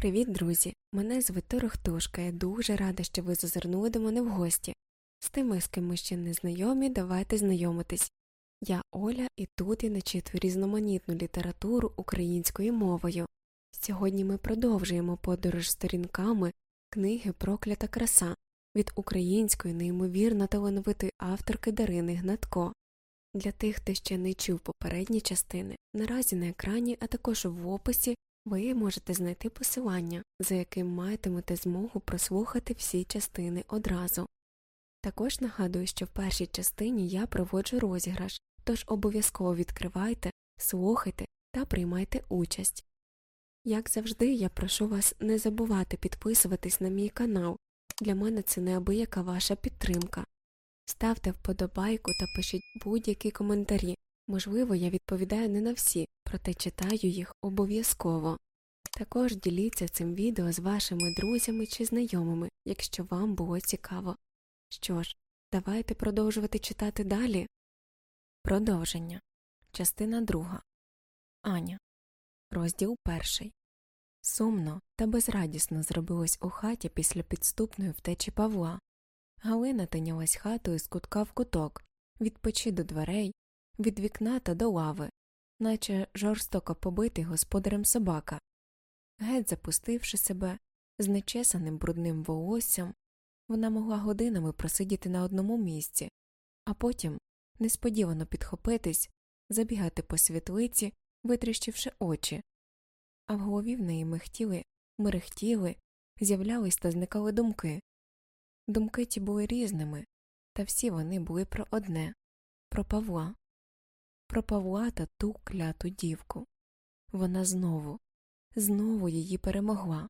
Привіт, друзі! Мене звати Рохтушка. Я дуже рада, що ви зазирнули до мене в гості. З тими, з ким ми ще не знайомі, давайте знайомитись. Я Оля, і тут я начитую різноманітну літературу українською мовою. Сьогодні ми продовжуємо подорож сторінками книги Проклята краса від української неймовірно талановитої авторки Дарини Гнатко. Для тих, хто ще не чув попередні частини, наразі на екрані, а також в описі ви можете знайти посилання, за яким матимете змогу прослухати всі частини одразу. Також нагадую, що в першій частині я проводжу розіграш, тож обов'язково відкривайте, слухайте та приймайте участь. Як завжди, я прошу вас не забувати підписуватись на мій канал, для мене це неабияка ваша підтримка. Ставте вподобайку та пишіть будь-які коментарі. Можливо, я відповідаю не на всі, проте читаю їх обов'язково. Також діліться цим відео з вашими друзями чи знайомими, якщо вам було цікаво. Що ж, давайте продовжувати читати далі. Продовження. Частина друга. Аня. Розділ перший. Сумно та безрадісно зробилось у хаті після підступної втечі Павла. Галина тинялась хатою з кутка в куток, від печі до дверей, від вікна та до лави, наче жорстоко побитий господарем собака. Геть запустивши себе, з нечесаним брудним волоссям, вона могла годинами просидіти на одному місці, а потім несподівано підхопитись, забігати по світлиці, витріщивши очі, а в голові в неї михтіли, мерехтіли, з'являлись та зникали думки. Думки ті були різними, та всі вони були про одне про Павла, про Павла та ту кляту дівку. Вона знову, знову її перемогла.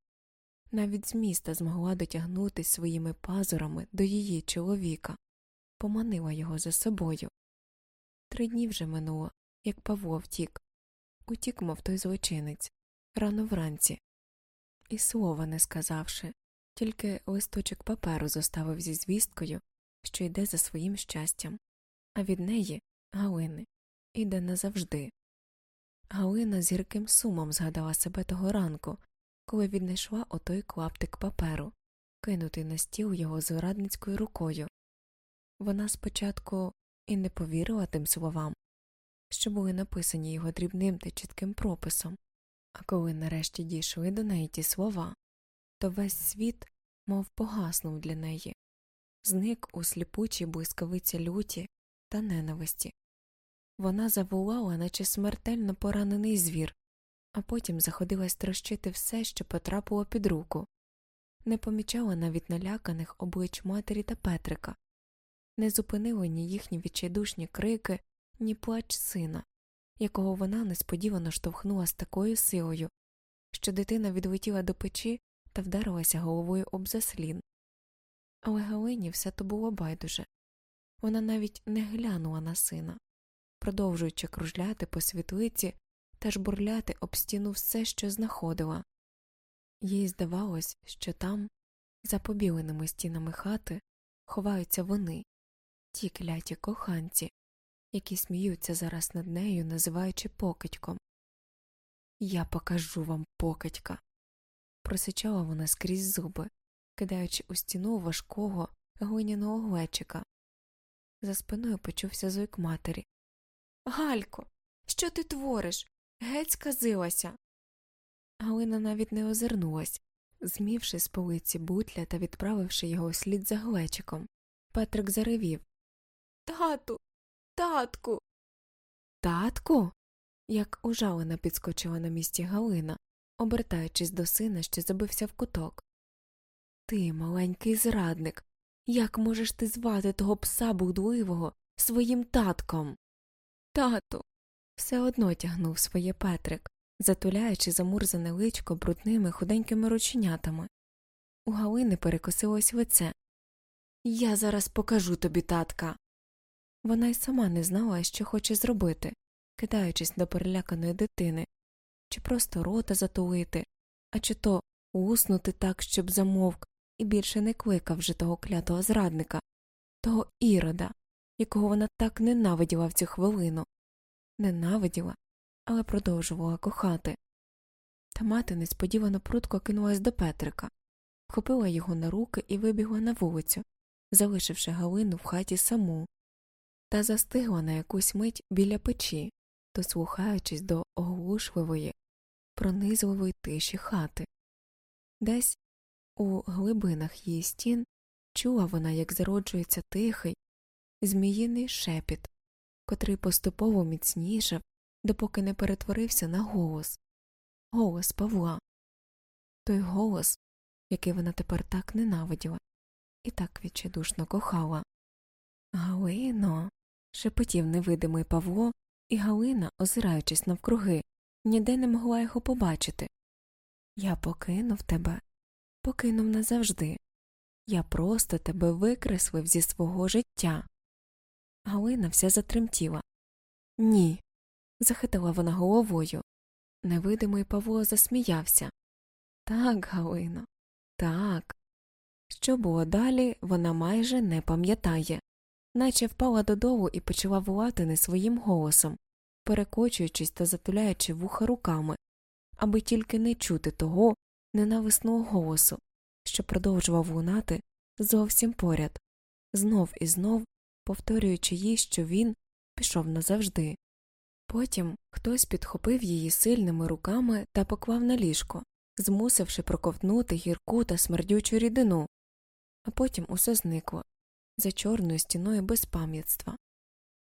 Навіть з міста змогла дотягнутись своїми пазурами до її чоловіка, поманила його за собою. Три дні вже минуло, як Павло втік, утік, мов той злочинець, рано вранці, і слова не сказавши, тільки листочок паперу зоставив зі звісткою, що йде за своїм щастям, а від неї Галини іде назавжди. Галина з гірким сумом згадала себе того ранку, коли віднайшла отой клаптик паперу, кинутий на стіл його зрадницькою рукою. Вона спочатку і не повірила тим словам, що були написані його дрібним та чітким прописом, а коли нарешті дійшли до неї ті слова, то весь світ мов погаснув для неї, зник у сліпучій блискавиці люті та ненависті. Вона заволала, наче смертельно поранений звір, а потім заходилась трощити все, що потрапило під руку, не помічала навіть наляканих облич матері та Петрика, не зупинили ні їхні відчайдушні крики, ні плач сина, якого вона несподівано штовхнула з такою силою, що дитина відлетіла до печі та вдарилася головою об заслін. Але Галині все то було байдуже. Вона навіть не глянула на сина продовжуючи кружляти по світлиці та жбурляти об стіну все, що знаходила. Їй здавалось, що там, за побіленими стінами хати, ховаються вони, ті кляті коханці, які сміються зараз над нею, називаючи покидьком. Я покажу вам покидька. просичала вона скрізь зуби, кидаючи у стіну важкого глиняного глечика. За спиною почувся зойк матері, Галько, що ти твориш? Геть сказилася. Галина навіть не озирнулась, змівши з полиці бутля та відправивши його слід за глечиком. Петрик заревів Тату, татку. Татку. як ужалена підскочила на місці Галина, обертаючись до сина, що забився в куток. Ти, маленький зрадник, як можеш ти звати того пса будливого своїм татком? Тату. Все одно тягнув своє Петрик, затуляючи замурзане личко брудними худенькими рученятами. У Галини перекосилось лице. Я зараз покажу тобі, татка. Вона й сама не знала, що хоче зробити, кидаючись до переляканої дитини, чи просто рота затулити, а чи то уснути так, щоб замовк, і більше не кликав вже того клятого зрадника, того ірода, якого вона так ненавиділа в цю хвилину, ненавиділа, але продовжувала кохати. Та мати несподівано прудко кинулась до Петрика, вхопила його на руки і вибігла на вулицю, залишивши Галину в хаті саму, та застигла на якусь мить біля печі, дослухаючись до оглушливої, пронизливої тиші хати. Десь у глибинах її стін чула вона, як зароджується тихий, зміїний шепіт, котрий поступово міцнішав, допоки не перетворився на голос голос Павла, той голос, який вона тепер так ненавиділа і так відчайдушно кохала. Галино. шепотів невидимий Павло, і Галина, озираючись навкруги, ніде не могла його побачити. Я покинув тебе, покинув назавжди. Я просто тебе викреслив зі свого життя. Галина вся затремтіла. Ні. захитала вона головою. Невидимий Павло засміявся. Так, Галино, так. Що було далі, вона майже не пам'ятає, наче впала додолу і почала волати не своїм голосом, перекочуючись та затуляючи вуха руками, аби тільки не чути того ненависного голосу, що продовжував лунати зовсім поряд, знов і знов повторюючи їй, що він пішов назавжди. Потім хтось підхопив її сильними руками та поклав на ліжко, змусивши проковтнути гірку та смердючу рідину, а потім усе зникло за чорною стіною безпам'ятства.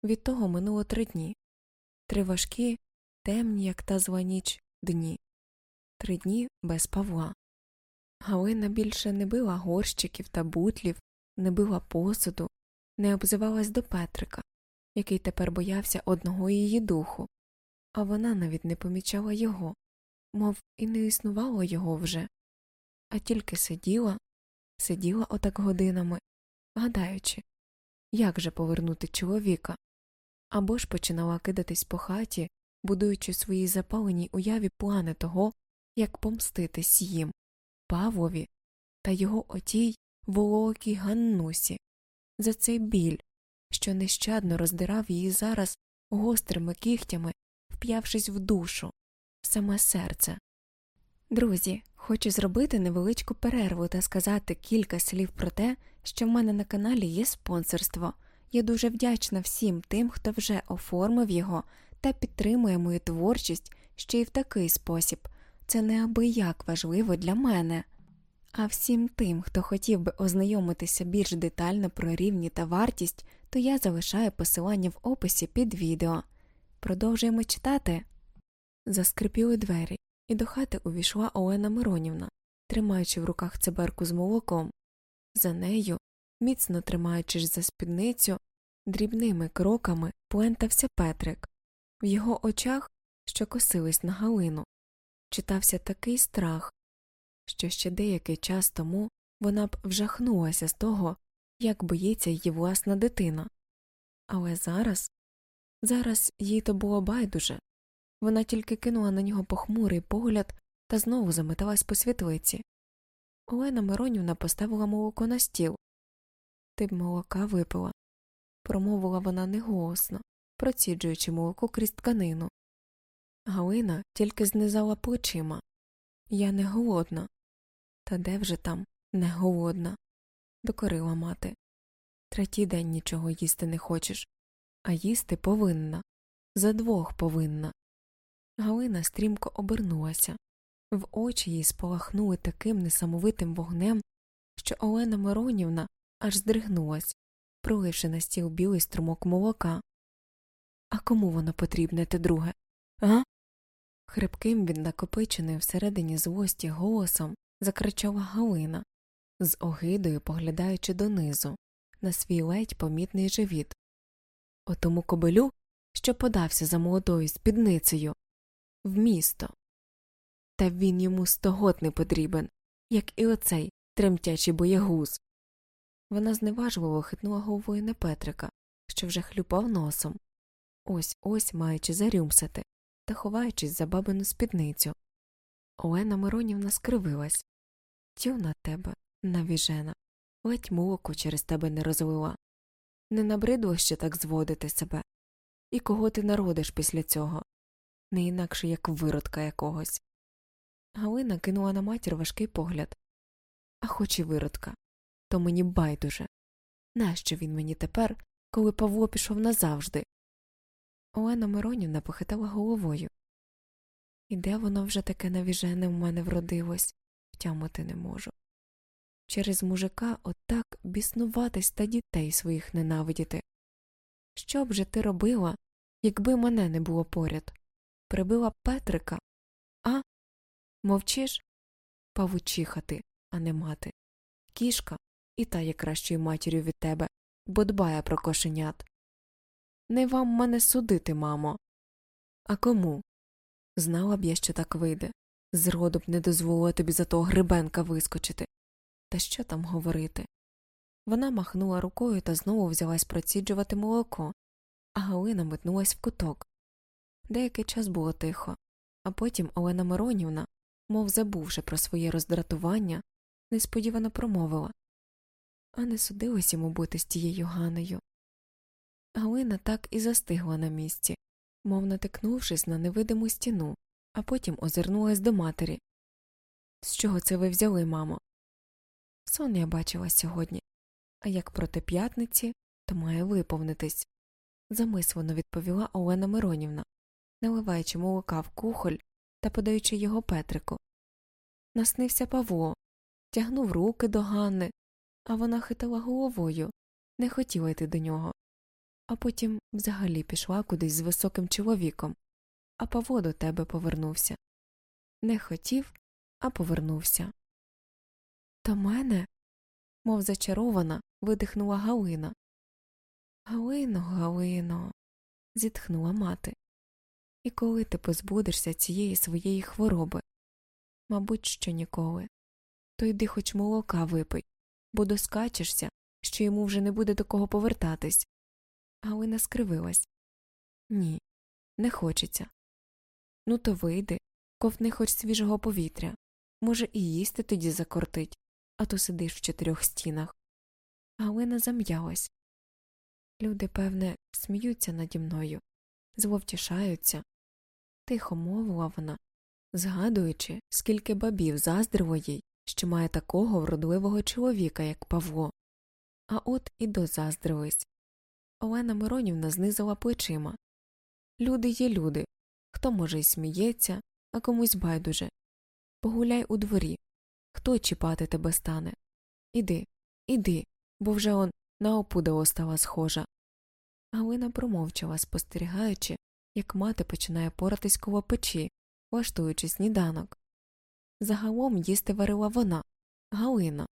Від того минуло три дні три важкі, темні, як та зла ніч, дні, три дні без Павла. Галина більше не била горщиків та бутлів, не била посуду, не обзивалась до Петрика, який тепер боявся одного її духу, а вона навіть не помічала його, мов і не існувало його вже, а тільки сиділа, сиділа отак годинами, гадаючи, як же повернути чоловіка, або ж починала кидатись по хаті, будуючи свої запаленій уяві плани того, як помститись їм, Павлові та його отій волокій Ганнусі, за цей біль, що нещадно роздирав її зараз гострими кігтями, вп'явшись в душу, в саме серце. Друзі, хочу зробити невеличку перерву та сказати кілька слів про те, що в мене на каналі є спонсорство. Я дуже вдячна всім тим, хто вже оформив його та підтримує мою творчість ще й в такий спосіб. Це неабияк важливо для мене. А всім тим, хто хотів би ознайомитися більш детально про рівні та вартість, то я залишаю посилання в описі під відео. Продовжуємо читати. Заскрипіли двері, і до хати увійшла Олена Миронівна, тримаючи в руках циберку з молоком. За нею, міцно тримаючись за спідницю, дрібними кроками плентався Петрик. В його очах, що косились на Галину, читався такий страх, що ще деякий час тому вона б вжахнулася з того, як боїться її власна дитина. Але зараз, зараз їй то було байдуже вона тільки кинула на нього похмурий погляд та знову заметалась по світлиці. Олена Миронівна поставила молоко на стіл. Ти б молока випила, промовила вона неголосно, проціджуючи молоко крізь тканину. Галина тільки знизала плечима. Я не голодна. Та де вже там не голодна? докорила мати. Третій день нічого їсти не хочеш, а їсти повинна. За двох повинна. Галина стрімко обернулася. В очі їй спалахнули таким несамовитим вогнем, що Олена Миронівна аж здригнулась, проливши на стіл білий струмок молока. А кому воно потрібне те друге? А? Хрипким від накопиченої всередині злості голосом закричала Галина, з огидою поглядаючи донизу, на свій ледь помітний живіт. Отому кобелю, що подався за молодою спідницею, в місто. Та він йому стогот не потрібен, як і оцей тремтячий боягуз. Вона зневажливо хитнула головою на Петрика, що вже хлюпав носом, ось ось маючи зарюмсати та ховаючись за бабину спідницю. Олена Миронівна скривилась Тю на тебе, навіжена, ледь молоко через тебе не розлила. Не набридло ще так зводити себе. І кого ти народиш після цього? Не інакше як виродка якогось. Галина кинула на матір важкий погляд. А хоч і виродка, то мені байдуже. Нащо він мені тепер, коли Павло пішов назавжди? Олена Миронівна похитала головою. І де воно вже таке навіжене в мене вродилось, втямити не можу. Через мужика отак біснуватись та дітей своїх ненавидіти. Що б же ти робила, якби мене не було поряд? Прибила Петрика, а? Мовчиш? Павучиха ти, а не мати. Кішка і та є кращою матір'ю від тебе, бо дбає про кошенят. Не вам мене судити, мамо. А кому? Знала б я, що так вийде. Зроду б не дозволила тобі за того грибенка вискочити. Та що там говорити? Вона махнула рукою та знову взялась проціджувати молоко, а Галина метнулась в куток. Деякий час було тихо, а потім Олена Миронівна, мов забувши про своє роздратування, несподівано промовила А не судилось йому бути з тією Ганею. Галина так і застигла на місці, мов натикнувшись на невидиму стіну, а потім озирнулась до матері. З чого це ви взяли, мамо? Сон я бачила сьогодні, а як проти п'ятниці, то має виповнитись, замислено відповіла Олена Миронівна, наливаючи молока в кухоль та подаючи його Петрику. Наснився Павло, тягнув руки до Ганни, а вона хитала головою, не хотіла йти до нього. А потім взагалі пішла кудись з високим чоловіком, а Павло до тебе повернувся. Не хотів, а повернувся. До мене, мов зачарована, видихнула Галина. Галино, Галино, зітхнула мати. І коли ти позбудешся цієї своєї хвороби? Мабуть, що ніколи. То йди хоч молока випий, бо доскачешся, що йому вже не буде до кого повертатись. Галина скривилась. Ні, не хочеться. Ну, то вийди, ковтни хоч свіжого повітря. Може, і їсти тоді закортить, а то сидиш в чотирьох стінах. Галина зам'ялась. Люди, певне, сміються наді мною, зловтішаються. Тихо мовила вона, згадуючи, скільки бабів заздрило їй, що має такого вродливого чоловіка, як Павло. А от і дозаздрились. Олена Миронівна знизила плечима. Люди є люди. Хто, може, й сміється, а комусь байдуже. Погуляй у дворі. Хто чіпати тебе стане? Іди, іди, бо вже он на опудало стала схожа. Галина промовчала, спостерігаючи, як мати починає поратись коло печі, влаштуючи сніданок. Загалом їсти варила вона, Галина,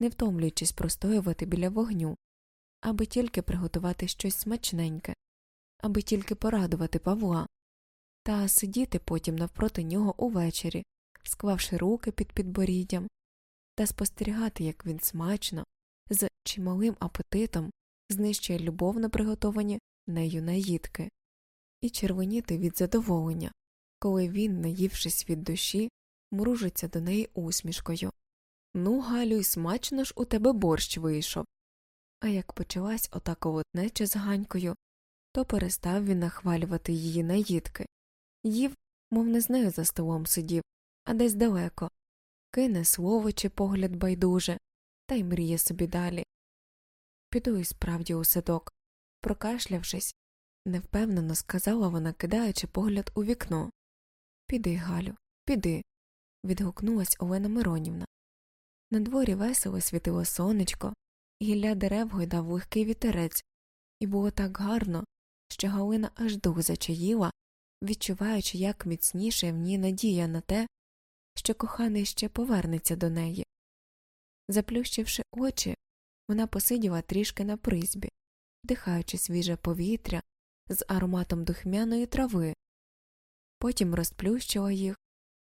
не втомлюючись простоювати біля вогню, аби тільки приготувати щось смачненьке, аби тільки порадувати Павла, та сидіти потім навпроти нього увечері, склавши руки під підборіддям, та спостерігати, як він смачно, з чималим апетитом знищує любовно приготовані нею наїдки, і червоніти від задоволення, коли він, наївшись від душі, мружиться до неї усмішкою. Ну, Галю, й смачно ж у тебе борщ вийшов. А як почалась ота колотнеча з ганькою, то перестав він нахвалювати її наїдки. Їв, мов не з нею за столом сидів, а десь далеко, кине слово чи погляд байдуже, та й мріє собі далі. Піду і справді у садок. Прокашлявшись, невпевнено сказала вона, кидаючи погляд у вікно. Піди, Галю, піди. відгукнулась Олена Миронівна. На дворі весело світило сонечко, гілля дерев гойдав легкий вітерець, і було так гарно, що Галина аж дух зачаїла, відчуваючи, як міцніше в ній надія на те, що коханий ще повернеться до неї. Заплющивши очі, вона посиділа трішки на призбі, вдихаючи свіже повітря з ароматом духмяної трави, потім розплющила їх,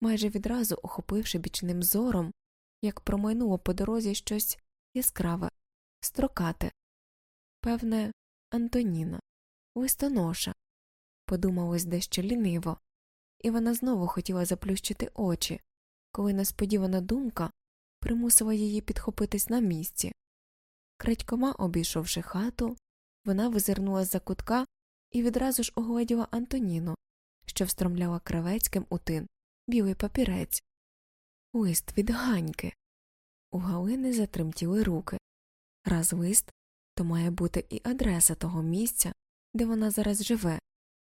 майже відразу охопивши бічним зором, як промайнуло по дорозі щось яскраве, строкате. Певне, Антоніна, листоноша, подумалось дещо ліниво, і вона знову хотіла заплющити очі, коли несподівана думка примусила її підхопитись на місці. Крадькома обійшовши хату, вона визирнула з за кутка і відразу ж огледіла Антоніну, що встромляла кравецьким у тин білий папірець. Лист від Ганьки. У Галини затремтіли руки. Раз лист, то має бути і адреса того місця, де вона зараз живе,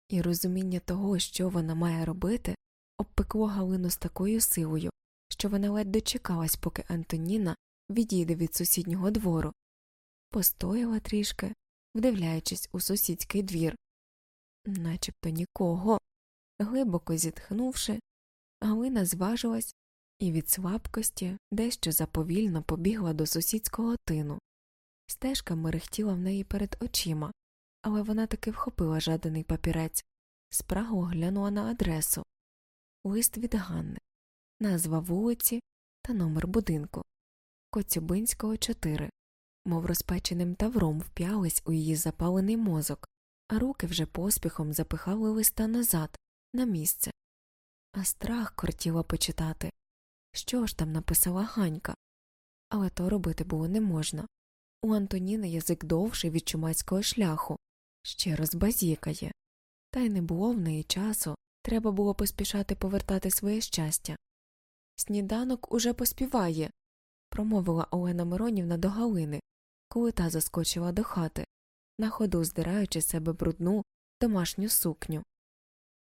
і розуміння того, що вона має робити, обпекло Галину з такою силою, що вона ледь дочекалась, поки Антоніна відійде від сусіднього двору, постояла трішки, вдивляючись у сусідський двір. Начебто нікого. Глибоко зітхнувши, Галина зважилась і від слабкості дещо заповільно побігла до сусідського тину. Стежка мерехтіла в неї перед очима, але вона таки вхопила жаданий папірець, спрагло глянула на адресу лист від Ганни, назва вулиці та номер будинку Коцюбинського 4, мов розпеченим тавром вп'ялись у її запалений мозок, а руки вже поспіхом запихали листа назад, на місце. А страх кортіло почитати. Що ж там написала Ганька? Але то робити було не можна. У Антоніни язик довший від чумацького шляху, ще раз базікає, та й не було в неї часу, треба було поспішати повертати своє щастя. Сніданок уже поспіває, промовила Олена Миронівна до Галини, коли та заскочила до хати, на ходу здираючи з себе брудну домашню сукню.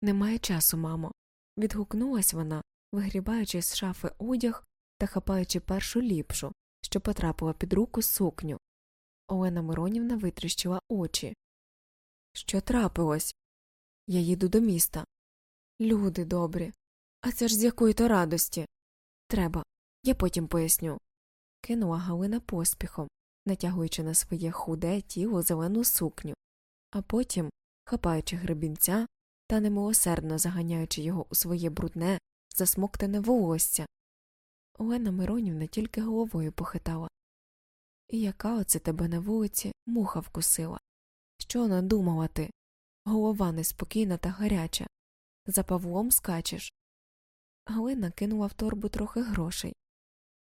Немає часу, мамо. відгукнулась вона, вигрібаючи з шафи одяг та хапаючи першу ліпшу, що потрапила під руку сукню. Олена Миронівна витріщила очі. Що трапилось? Я їду до міста. Люди добрі. А це ж з якої то радості. Треба, я потім поясню. Кинула Галина поспіхом, натягуючи на своє худе тіло зелену сукню, а потім, хапаючи гребінця та немилосердно заганяючи його у своє брудне, засмоктане волосся. Олена Миронівна тільки головою похитала. І яка оце тебе на вулиці муха вкусила? Що надумала ти? Голова неспокійна та гаряча. За Павлом скачеш. Галина кинула в торбу трохи грошей.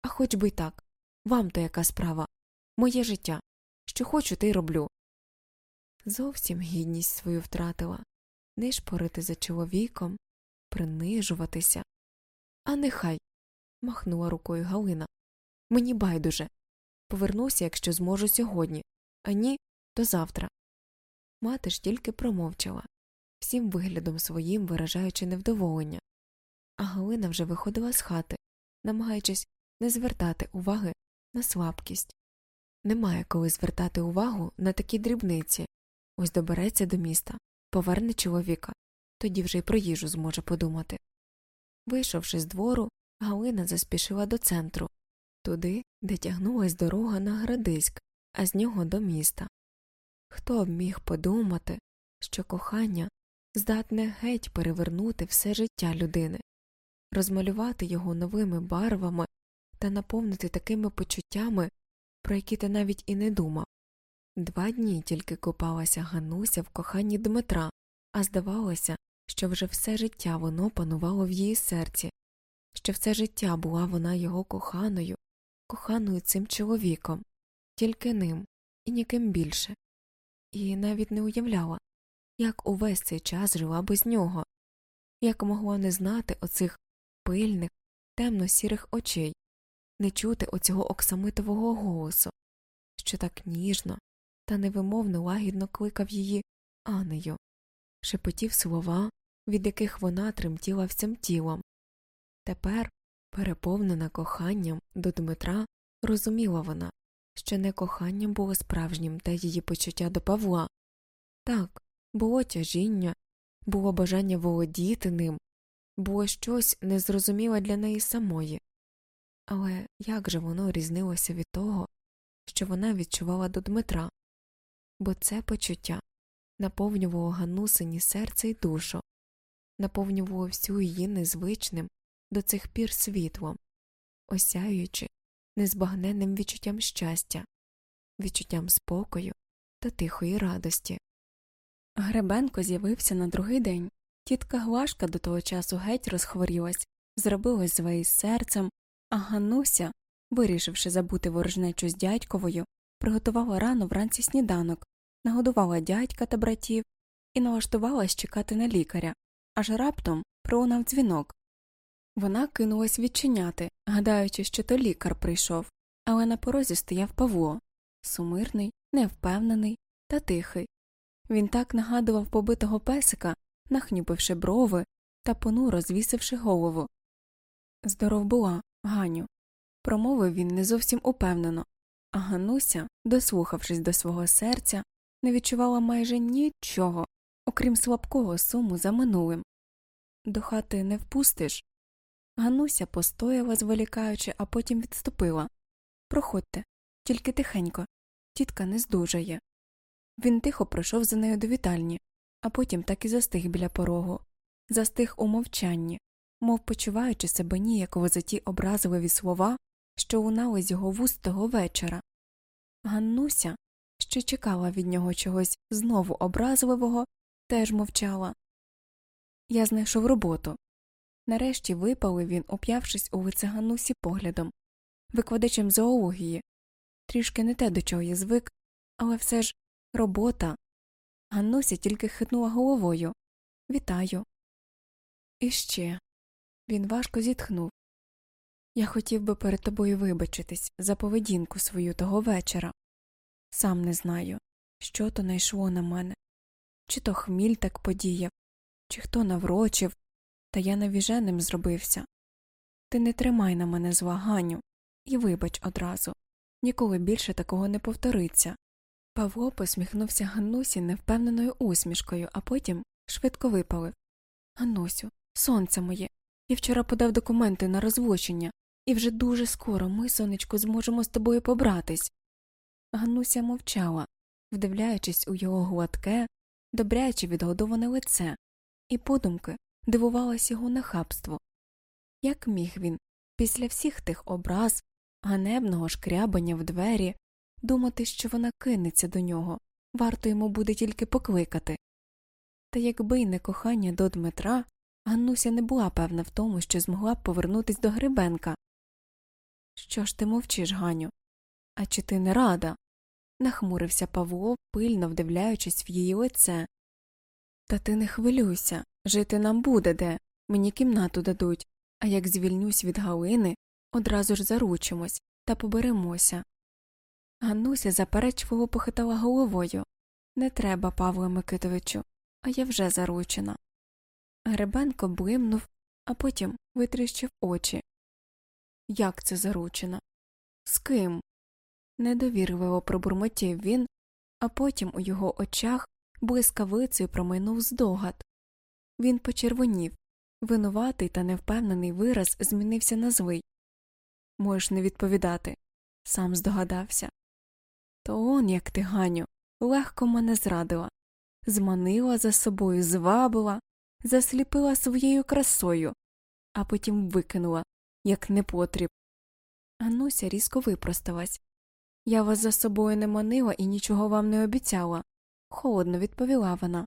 А хоч би й так. Вам то яка справа? Моє життя. Що хочу, те й роблю. Зовсім гідність свою втратила нишпорити за чоловіком, принижуватися. А нехай. махнула рукою Галина. Мені байдуже. Повернуся, якщо зможу сьогодні, а ні, то завтра. Мати ж тільки промовчала, всім виглядом своїм виражаючи невдоволення, а Галина вже виходила з хати, намагаючись не звертати уваги на слабкість. Немає коли звертати увагу на такі дрібниці ось добереться до міста, поверне чоловіка, тоді вже й про їжу зможе подумати. Вийшовши з двору, Галина заспішила до центру, туди, де тягнулась дорога на Градиськ, а з нього до міста. Хто б міг подумати, що кохання здатне геть перевернути все життя людини, розмалювати його новими барвами та наповнити такими почуттями, про які ти навіть і не думав. Два дні тільки купалася Гануся в коханні Дмитра, а здавалося, що вже все життя воно панувало в її серці, що все життя була вона його коханою, коханою цим чоловіком, тільки ним і ніким більше, і навіть не уявляла, як увесь цей час жила без нього, як могла не знати оцих пильних, темно сірих очей, не чути оцього оксамитового голосу, що так ніжно та невимовно лагідно кликав її Анею, шепотів слова, від яких вона тремтіла всім тілом. Тепер, переповнена коханням до Дмитра, розуміла вона, що не коханням було справжнім та її почуття до Павла. Так, було тяжіння, було бажання володіти ним, було щось незрозуміле для неї самої. Але як же воно різнилося від того, що вона відчувала до Дмитра? Бо це почуття наповнювало Ганусині серце й душу, наповнювало всю її незвичним до цих пір світлом, осяюючи незбагненним відчуттям щастя, відчуттям спокою та тихої радості. Гребенко з'явився на другий день. Тітка Глашка до того часу геть розхворілась, зробилась із серцем, а Гануся, вирішивши забути ворожнечу з дядьковою, приготувала рано вранці сніданок, нагодувала дядька та братів і налаштувалась чекати на лікаря, аж раптом пролунав дзвінок. Вона кинулась відчиняти, гадаючи, що то лікар прийшов, але на порозі стояв Павло сумирний, невпевнений та тихий. Він так нагадував побитого песика, нахнюпивши брови та понуро звісивши голову. Здоров була, Ганю, промовив він не зовсім упевнено, а Гануся, дослухавшись до свого серця, не відчувала майже нічого, окрім слабкого суму за минулим. До хати не впустиш. Гануся постояла, зволікаючи, а потім відступила. Проходьте, тільки тихенько, тітка не здужає. Він тихо пройшов за нею до вітальні, а потім так і застиг біля порогу, застиг у мовчанні, мов почуваючи себе ніяково за ті образливі слова, що лунали з його вуст того вечора. Ганнуся, що чекала від нього чогось знову образливого, теж мовчала. Я знайшов роботу. Нарешті випалив він, уп'явшись у лице Ганнусі поглядом, викладачем зоології. Трішки не те, до чого я звик, але все ж робота. Ганнуся тільки хитнула головою. Вітаю. І ще. Він важко зітхнув. Я хотів би перед тобою вибачитись за поведінку свою того вечора. Сам не знаю, що то найшло на мене, чи то хміль так подіяв, чи хто наврочив, та я навіженим зробився. Ти не тримай на мене зла, Ганю, і вибач одразу. Ніколи більше такого не повториться. Павло посміхнувся Ганнусі невпевненою усмішкою, а потім швидко випалив Ганнусю, сонце моє. Я вчора подав документи на розлучення, і вже дуже скоро ми, сонечко, зможемо з тобою побратись. Ганнуся мовчала, вдивляючись у його гладке, добряче відгодоване лице, і подумки дивувалась його нахабству. Як міг він, після всіх тих образ, ганебного шкрябання в двері, думати, що вона кинеться до нього, варто йому буде тільки покликати. Та якби й не кохання до Дмитра, Ганнуся не була певна в тому, що змогла б повернутись до Грибенка. Що ж ти мовчиш, Ганю? А чи ти не рада? нахмурився Павло, пильно вдивляючись в її лице. Та ти не хвилюйся, жити нам буде де, мені кімнату дадуть, а як звільнюсь від Галини, одразу ж заручимось та поберемося. Ганнуся заперечливо похитала головою Не треба, Павло Микитовичу, а я вже заручена. Гребенко блимнув, а потім витріщив очі. Як це заручена? З ким? Недовірливо пробурмотів він, а потім у його очах блискавицею промайнув здогад. Він почервонів, винуватий та невпевнений вираз змінився на злий. Можеш не відповідати, сам здогадався. То он, як ти, Ганю, легко мене зрадила, зманила за собою, звабила, засліпила своєю красою, а потім викинула, як непотріб. Гануся різко випросталась. Я вас за собою не манила і нічого вам не обіцяла, холодно відповіла вона.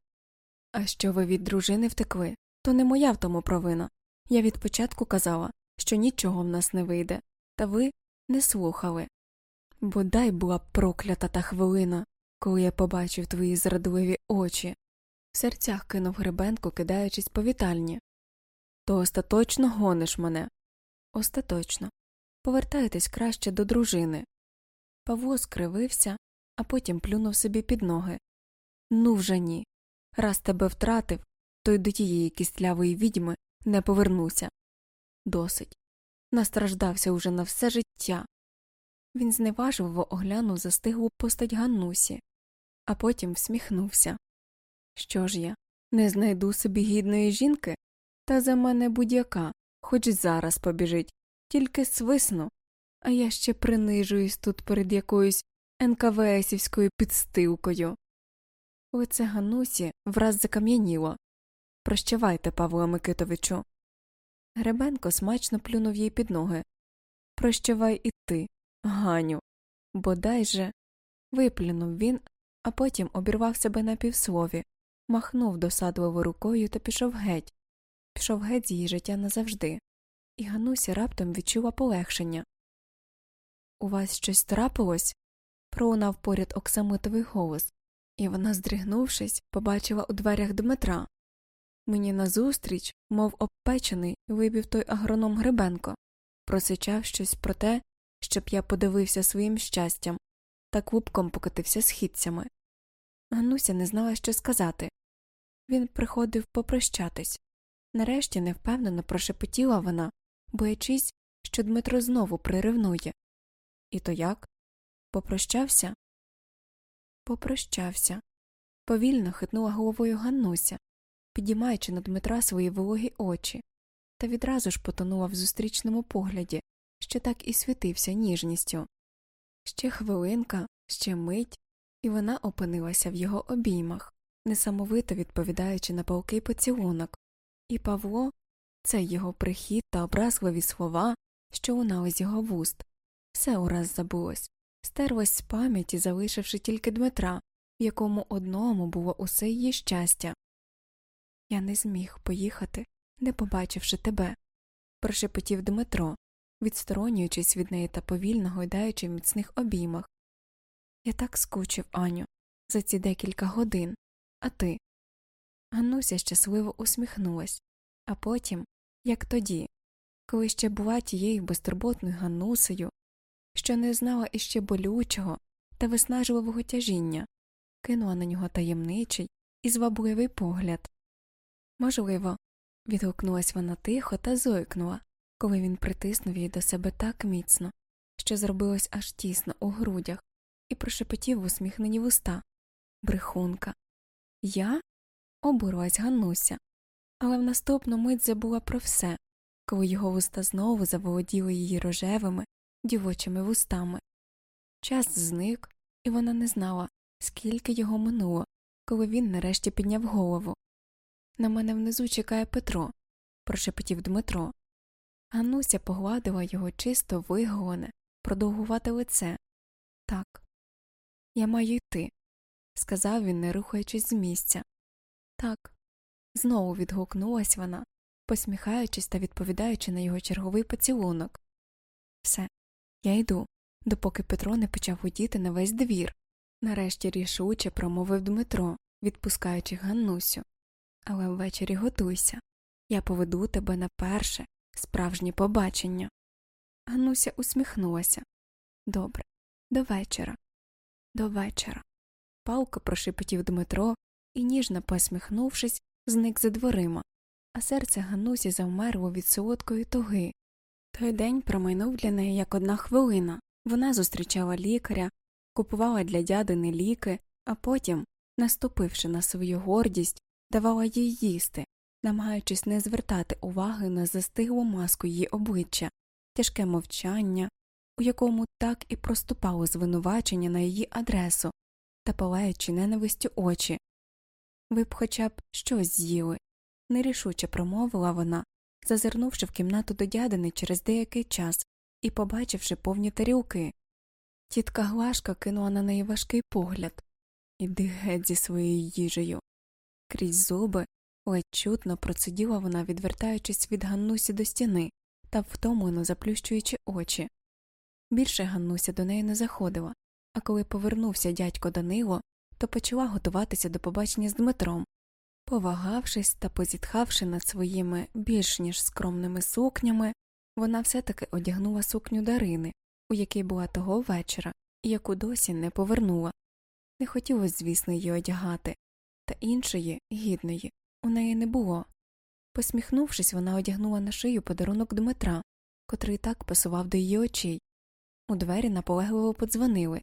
А що ви від дружини втекли, то не моя в тому провина. Я від початку казала, що нічого в нас не вийде, та ви не слухали. Бодай була проклята та хвилина, коли я побачив твої зрадливі очі. В серцях кинув Гребенко, кидаючись по вітальні. То остаточно гониш мене. Остаточно. Повертайтесь краще до дружини. Павло скривився, а потім плюнув собі під ноги. Ну вже ні. Раз тебе втратив, то й до тієї кістлявої відьми не повернуся. Досить. Настраждався уже на все життя. Він зневажливо оглянув застиглу постать Ганнусі, а потім всміхнувся. Що ж я, не знайду собі гідної жінки? Та за мене будь-яка, хоч зараз побіжить, тільки свисну, а я ще принижуюсь тут перед якоюсь НКВСівською підстилкою. Лице Ганусі враз закам'яніло. Прощавайте, Павло Микитовичу. Гребенко смачно плюнув їй під ноги. Прощавай і ти, Ганю. Бодай же. Виплюнув він, а потім обірвав себе на півслові, махнув досадливо рукою та пішов геть. Пішов геть з її життя назавжди, і Гануся раптом відчула полегшення. У вас щось трапилось? пролунав поряд оксамитовий голос, і вона, здригнувшись, побачила у дверях Дмитра. Мені назустріч, мов обпечений, вибів той агроном Грибенко, просичав щось про те, щоб я подивився своїм щастям, та клубком покотився східцями. Гануся не знала, що сказати. Він приходив попрощатись. Нарешті невпевнено прошепотіла вона, боячись, що Дмитро знову приривнує. І то як? Попрощався? Попрощався. Повільно хитнула головою Ганнуся, підіймаючи на Дмитра свої вологі очі, та відразу ж потонула в зустрічному погляді, що так і світився ніжністю. Ще хвилинка, ще мить, і вона опинилася в його обіймах, несамовито відповідаючи на палкий поцілунок, і Павло цей його прихід та образливі слова, що лунали з його вуст, все ураз забулось, стерлось з пам'яті, залишивши тільки Дмитра, в якому одному було усе її щастя. Я не зміг поїхати, не побачивши тебе, прошепотів Дмитро, відсторонюючись від неї та повільно гойдаючи в міцних обіймах. Я так скучив, Аню, за ці декілька годин, а ти. Ганнуся щасливо усміхнулась, а потім, як тоді, коли ще була тією безтурботною Ганнусею, що не знала іще болючого та виснажливого тяжіння, кинула на нього таємничий і звабливий погляд. Можливо, відгукнулась вона тихо та зойкнула, коли він притиснув її до себе так міцно, що зробилось аж тісно у грудях, і прошепотів в усміхнені вуста Брехунка. Я? обурилась Ганнуся, але в наступну мить забула про все, коли його вуста знову заволоділи її рожевими, дівочими вустами. Час зник, і вона не знала, скільки його минуло, коли він нарешті підняв голову. На мене внизу чекає Петро, прошепотів Дмитро. Ганнуся погладила його чисто виголене, продовгувате лице. Так, я маю йти, сказав він, не рухаючись з місця. Так. Знову відгукнулась вона, посміхаючись та відповідаючи на його черговий поцілунок. Все, я йду, допоки Петро не почав гудіти на весь двір. Нарешті рішуче промовив Дмитро, відпускаючи Ганнусю. Але ввечері готуйся. Я поведу тебе на перше, справжнє побачення. Ганнуся усміхнулася. Добре, до вечора. До вечора. Палко прошепотів Дмитро і, ніжно посміхнувшись, зник за дверима, а серце Ганусі завмерло від солодкої туги. Той день промайнув для неї як одна хвилина. Вона зустрічала лікаря, купувала для дядини ліки, а потім, наступивши на свою гордість, давала їй їсти, намагаючись не звертати уваги на застиглу маску її обличчя, тяжке мовчання, у якому так і проступало звинувачення на її адресу та палаючи ненавистю очі. Ви б хоча б щось з'їли, нерішуче промовила вона, зазирнувши в кімнату до дядини через деякий час і побачивши повні тарілки. Тітка Глашка кинула на неї важкий погляд Іди геть зі своєю їжею. Крізь зуби ледь чутно проциділа вона, відвертаючись від Ганнусі до стіни та втомлено заплющуючи очі. Більше Ганнуся до неї не заходила, а коли повернувся дядько Данило, то почала готуватися до побачення з Дмитром. Повагавшись та позітхавши над своїми більш ніж скромними сукнями, вона все таки одягнула сукню Дарини, у якій була того вечора, і яку досі не повернула. Не хотілося, звісно, її одягати, та іншої, гідної, у неї не було. Посміхнувшись, вона одягнула на шию подарунок Дмитра, котрий так пасував до її очей. У двері наполегливо подзвонили.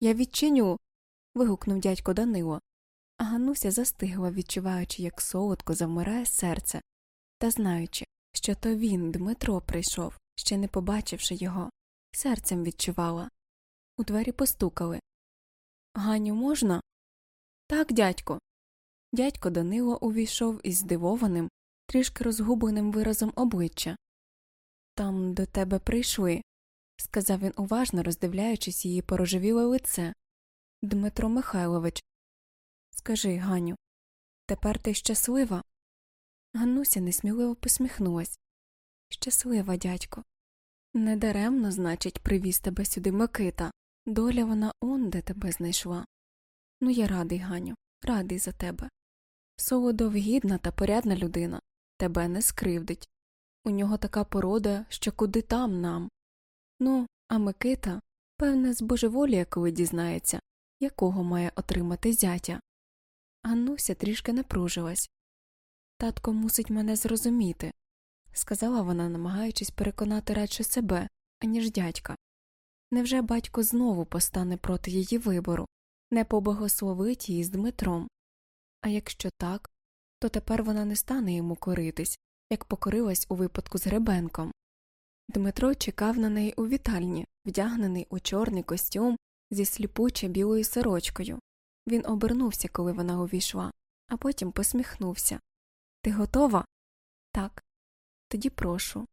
Я відчиню. вигукнув дядько Данило. Гануся застигла, відчуваючи, як солодко завмирає серце, та знаючи, що то він, Дмитро, прийшов, ще не побачивши його, серцем відчувала. У двері постукали. Ганю, можна? Так, дядько. Дядько Данило увійшов із здивованим, трішки розгубленим виразом обличчя. Там до тебе прийшли, сказав він уважно, роздивляючись її порожевіле лице. Дмитро Михайлович. Скажи, Ганю, тепер ти щаслива? Ганнуся несміливо посміхнулась. Щаслива, дядько. Недаремно, значить, привіз тебе сюди Микита. Доля вона он де тебе знайшла. Ну, я радий, Ганю, радий за тебе. Солодов гідна та порядна людина, тебе не скривдить. У нього така порода, що куди там нам. Ну, а Микита, певне, збожеволіє, коли дізнається, якого має отримати зятя. Ганнуся трішки напружилась. Татко мусить мене зрозуміти, сказала вона, намагаючись переконати радше себе, аніж дядька. Невже батько знову постане проти її вибору, не поблагословить її з Дмитром? А якщо так, то тепер вона не стане йому коритись, як покорилась у випадку з Гребенком. Дмитро чекав на неї у вітальні, вдягнений у чорний костюм зі сліпуче білою сорочкою. Він обернувся, коли вона увійшла, а потім посміхнувся. Ти готова? Так. Тоді прошу.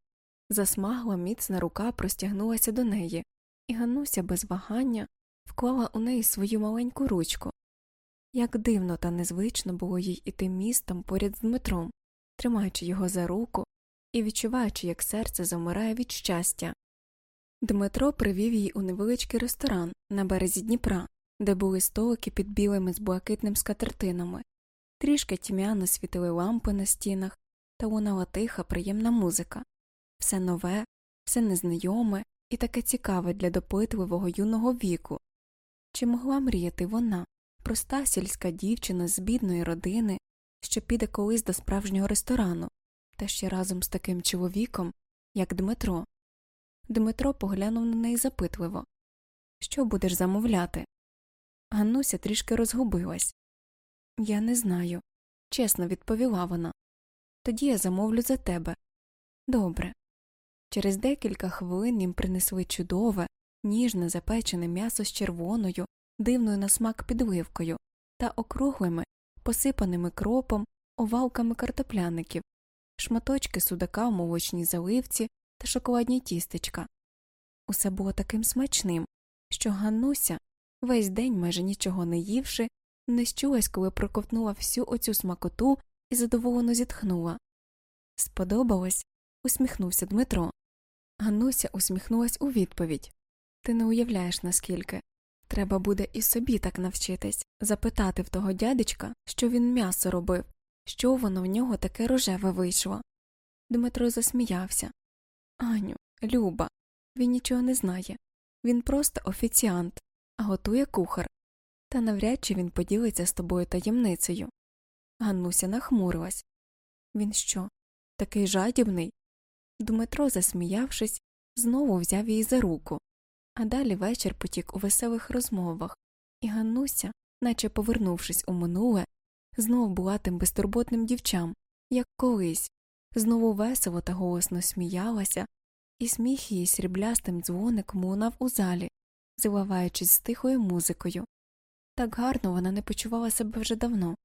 Засмагла міцна рука простягнулася до неї, і Ганнуся без вагання вклала у неї свою маленьку ручку. Як дивно та незвично було їй іти містом поряд з Дмитром, тримаючи його за руку і відчуваючи, як серце замирає від щастя. Дмитро привів її у невеличкий ресторан на березі Дніпра, де були столики під білими з блакитним скатертинами, трішки тьмяно світили лампи на стінах та лунала тиха, приємна музика, все нове, все незнайоме і таке цікаве для допитливого юного віку. Чи могла мріяти вона, проста сільська дівчина з бідної родини, що піде колись до справжнього ресторану, та ще разом з таким чоловіком, як Дмитро? Дмитро поглянув на неї запитливо Що будеш замовляти? Ганнуся трішки розгубилась. Я не знаю, чесно відповіла вона. Тоді я замовлю за тебе. Добре. Через декілька хвилин їм принесли чудове, ніжне запечене м'ясо з червоною, дивною на смак підливкою та округлими, посипаними кропом, овалками картопляників, шматочки судака в молочній заливці та шоколадні тістечка. Усе було таким смачним, що Ганнуся, весь день майже нічого не ївши, не щулась, коли проковтнула всю оцю смакоту і задоволено зітхнула. Сподобалось? усміхнувся Дмитро. Ганнуся усміхнулась у відповідь Ти не уявляєш, наскільки. Треба буде і собі так навчитись, запитати в того дядечка, що він м'ясо робив, що воно в нього таке рожеве вийшло. Дмитро засміявся. Аню, Люба, він нічого не знає. Він просто офіціант, готує кухар. Та навряд чи він поділиться з тобою таємницею. Ганнуся нахмурилась. Він що, такий жадібний? Дмитро, засміявшись, знову взяв її за руку, а далі вечір потік у веселих розмовах, і Ганнуся, наче повернувшись у минуле, знов була тим безтурботним дівчам, як колись, знову весело та голосно сміялася, і сміх її сріблястим дзвоником лунав у залі, заливаючись з тихою музикою. Так гарно вона не почувала себе вже давно,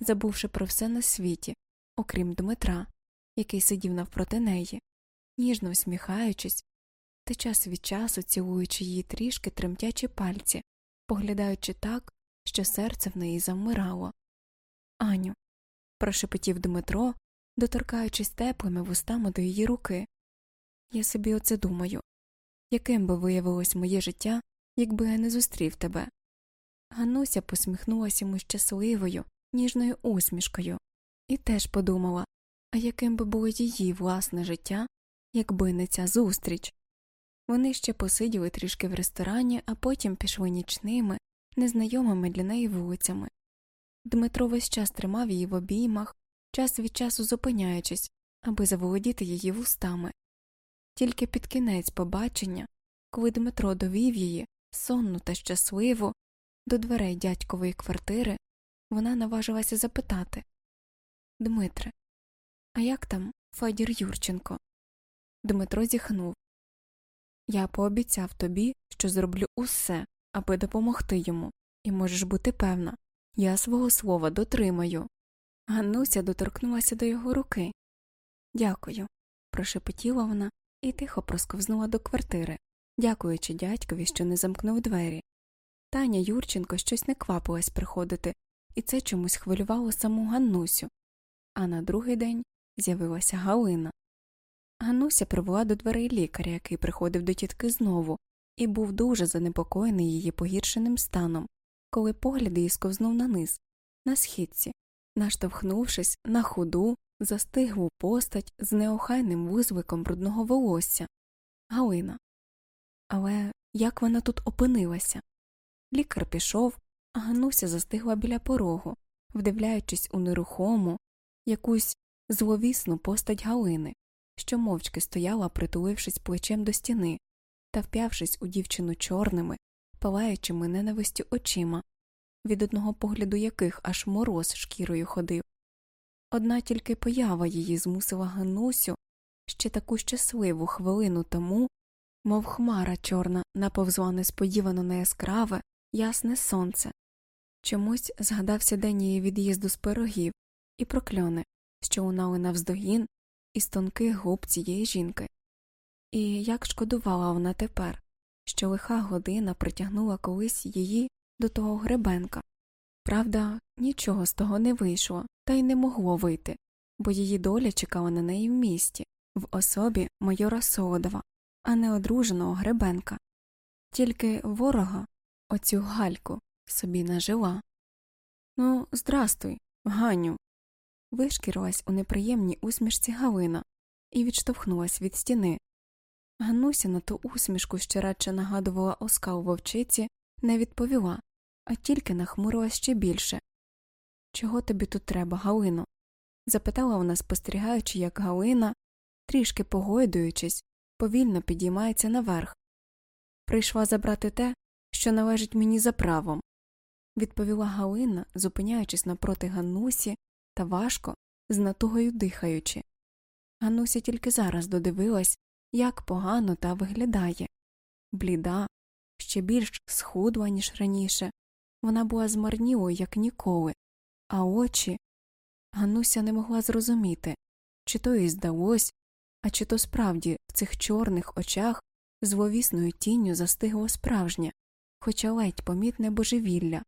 забувши про все на світі, окрім Дмитра, який сидів навпроти неї, ніжно всміхаючись, та час від часу цілуючи її трішки тремтячі пальці, поглядаючи так, що серце в неї завмирало. Аню. прошепотів Дмитро, доторкаючись теплими вустами до її руки. Я собі оце думаю яким би виявилось моє життя, якби я не зустрів тебе. Гануся посміхнулася йому щасливою, ніжною усмішкою, і теж подумала, а яким би було її власне життя, якби не ця зустріч. Вони ще посиділи трішки в ресторані, а потім пішли нічними, незнайомими для неї вулицями. Дмитро весь час тримав її в обіймах, час від часу зупиняючись, аби заволодіти її вустами. Тільки під кінець побачення, коли Дмитро довів її, сонну та щасливу, до дверей дядькової квартири, вона наважилася запитати Дмитре, а як там Федір Юрченко? Дмитро зіхнув. Я пообіцяв тобі, що зроблю усе, аби допомогти йому, і можеш бути певна, я свого слова дотримаю. Ганнуся доторкнулася до його руки. Дякую, прошепотіла вона і тихо просковзнула до квартири, дякуючи дядькові, що не замкнув двері. Таня Юрченко щось не квапилась приходити, і це чомусь хвилювало саму Ганнусю. А на другий день з'явилася Галина. Ганнуся привела до дверей лікаря, який приходив до тітки знову, і був дуже занепокоєний її погіршеним станом, коли погляд її сковзнув на низ, на східці, наштовхнувшись на худу, застиглу постать з неохайним визвиком брудного волосся Галина. Але як вона тут опинилася? Лікар пішов, а Гануся застигла біля порогу, вдивляючись у нерухому, якусь зловісну постать Галини, що мовчки стояла, притулившись плечем до стіни та вп'явшись у дівчину чорними, палаючими ненавистю очима, від одного погляду яких аж мороз шкірою ходив. Одна тільки поява її змусила Ганусю ще таку щасливу хвилину тому, мов хмара чорна наповзла несподівано на яскраве, ясне сонце. Чомусь згадався день її від'їзду з пирогів і прокльони, що лунали навздогін із тонких губ цієї жінки. І як шкодувала вона тепер, що лиха година притягнула колись її до того гребенка. Правда, нічого з того не вийшло, та й не могло вийти, бо її доля чекала на неї в місті, в особі майора Солодова, а не одруженого гребенка. Тільки ворога, оцю гальку, собі нажила. Ну, здрастуй, Ганю. Вишкірилась у неприємній усмішці Галина і відштовхнулась від стіни. Гануся на ту усмішку, що радше нагадувала оскал вовчиці, не відповіла, а тільки нахмурилась ще більше. Чого тобі тут треба, Галино? запитала вона, спостерігаючи, як Галина, трішки погойдуючись, повільно підіймається наверх. Прийшла забрати те, що належить мені за правом, відповіла Галина, зупиняючись напроти Ганусі та важко, з натугою дихаючи. Гануся тільки зараз додивилась, як погано та виглядає бліда, ще більш схудла, ніж раніше, вона була змарнілою, як ніколи, а очі. Гануся не могла зрозуміти, чи то їй здалось, а чи то справді в цих чорних очах зловісною тінню застигло справжнє, хоча ледь помітне божевілля,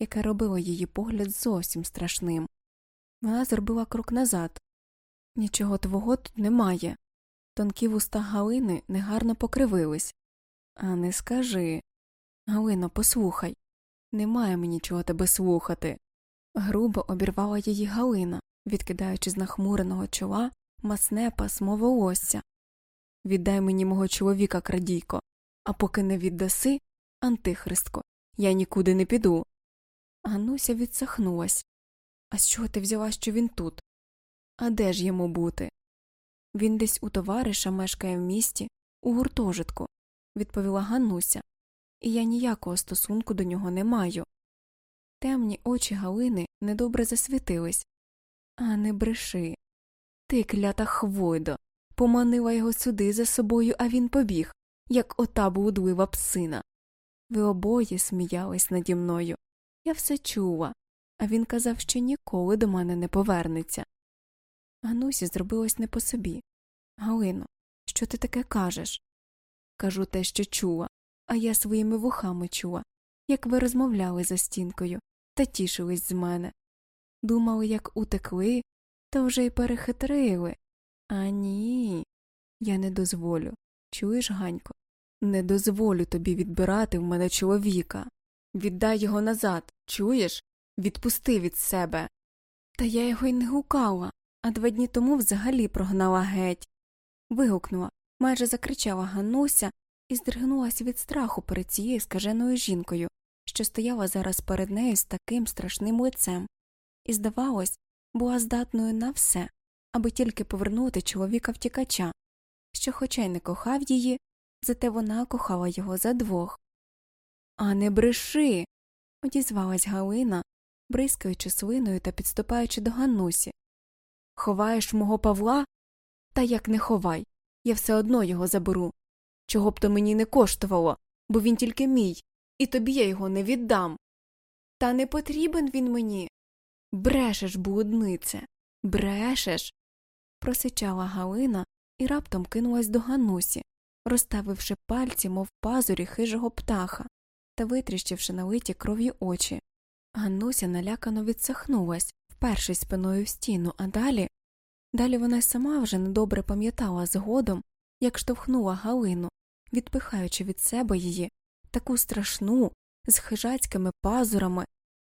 яке робило її погляд зовсім страшним. Вона зробила крок назад. Нічого твого тут немає. Тонкі вуста Галини негарно покривились. А не скажи. Галино, послухай. Немає мені чого тебе слухати. Грубо обірвала її Галина, відкидаючи з нахмуреного чола масне пасмо волосся. Віддай мені мого чоловіка, крадійко, а поки не віддаси, антихристко, я нікуди не піду. Гануся відсахнулась. А з чого ти взяла, що він тут? А де ж йому бути? Він десь у товариша мешкає в місті, у гуртожитку, відповіла Гануся, і я ніякого стосунку до нього не маю. Темні очі Галини недобре засвітились. А не бреши. Ти, клята хвойдо, поманила його сюди за собою, а він побіг, як ота блудлива псина. Ви обоє сміялись наді мною. Я все чула, а він казав, що ніколи до мене не повернеться. Ганусі зробилось не по собі. Галино, що ти таке кажеш? Кажу те, що чула, а я своїми вухами чула, як ви розмовляли за стінкою та тішились з мене. Думали, як утекли, та вже й перехитрили. А ні, я не дозволю. Чуєш, Ганько? Не дозволю тобі відбирати в мене чоловіка. Віддай його назад, чуєш? Відпусти від себе. Та я його й не гукала, а два дні тому взагалі прогнала геть. Вигукнула, майже закричала Гануся і здригнулася від страху перед цією скаженою жінкою, що стояла зараз перед нею з таким страшним лицем, і, здавалось, була здатною на все, аби тільки повернути чоловіка втікача, що, хоча й не кохав її, зате вона кохала його за двох. А не бреши. одізвалась Галина, бризкаючи слиною та підступаючи до Ганусі. Ховаєш мого Павла? Та як не ховай. Я все одно його заберу. Чого б то мені не коштувало, бо він тільки мій, і тобі я його не віддам. Та не потрібен він мені. Брешеш, блуднице, брешеш. просичала Галина і раптом кинулась до Ганусі, розставивши пальці, мов пазурі хижого птаха та витріщивши налиті кров'ю очі. Ганнуся налякано відсахнулась, впершись спиною в стіну, а далі. Далі вона й сама вже недобре пам'ятала згодом, як штовхнула Галину, відпихаючи від себе її таку страшну, з хижацькими пазурами,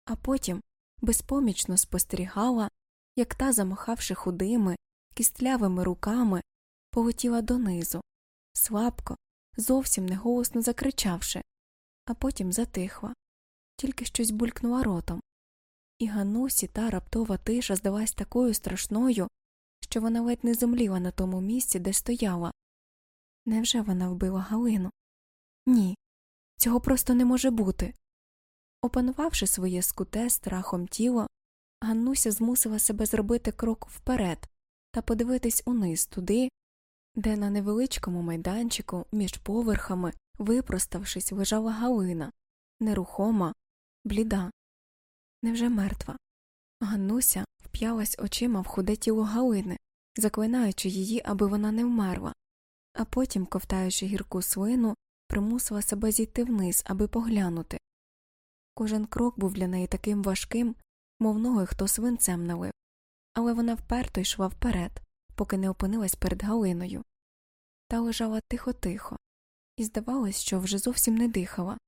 а потім безпомічно спостерігала, як та, замахавши худими, кістлявими руками, полетіла донизу, слабко, зовсім неголосно закричавши, а потім затихла, тільки щось булькнула ротом. І Ганусі та раптова тиша здалась такою страшною, що вона ледь не земліла на тому місці, де стояла. Невже вона вбила Галину? Ні, цього просто не може бути. Опанувавши своє скуте страхом тіло, Ганнуся змусила себе зробити крок вперед та подивитись униз туди, де на невеличкому майданчику між поверхами, випроставшись, лежала Галина, нерухома, бліда. Невже мертва? Ганнуся вп'ялась очима в худе тіло Галини, заклинаючи її, аби вона не вмерла, а потім, ковтаючи гірку свину, примусила себе зійти вниз, аби поглянути. Кожен крок був для неї таким важким, мов ноги хто свинцем налив, але вона вперто йшла вперед, поки не опинилась перед Галиною. Та лежала тихо тихо, і здавалось, що вже зовсім не дихала.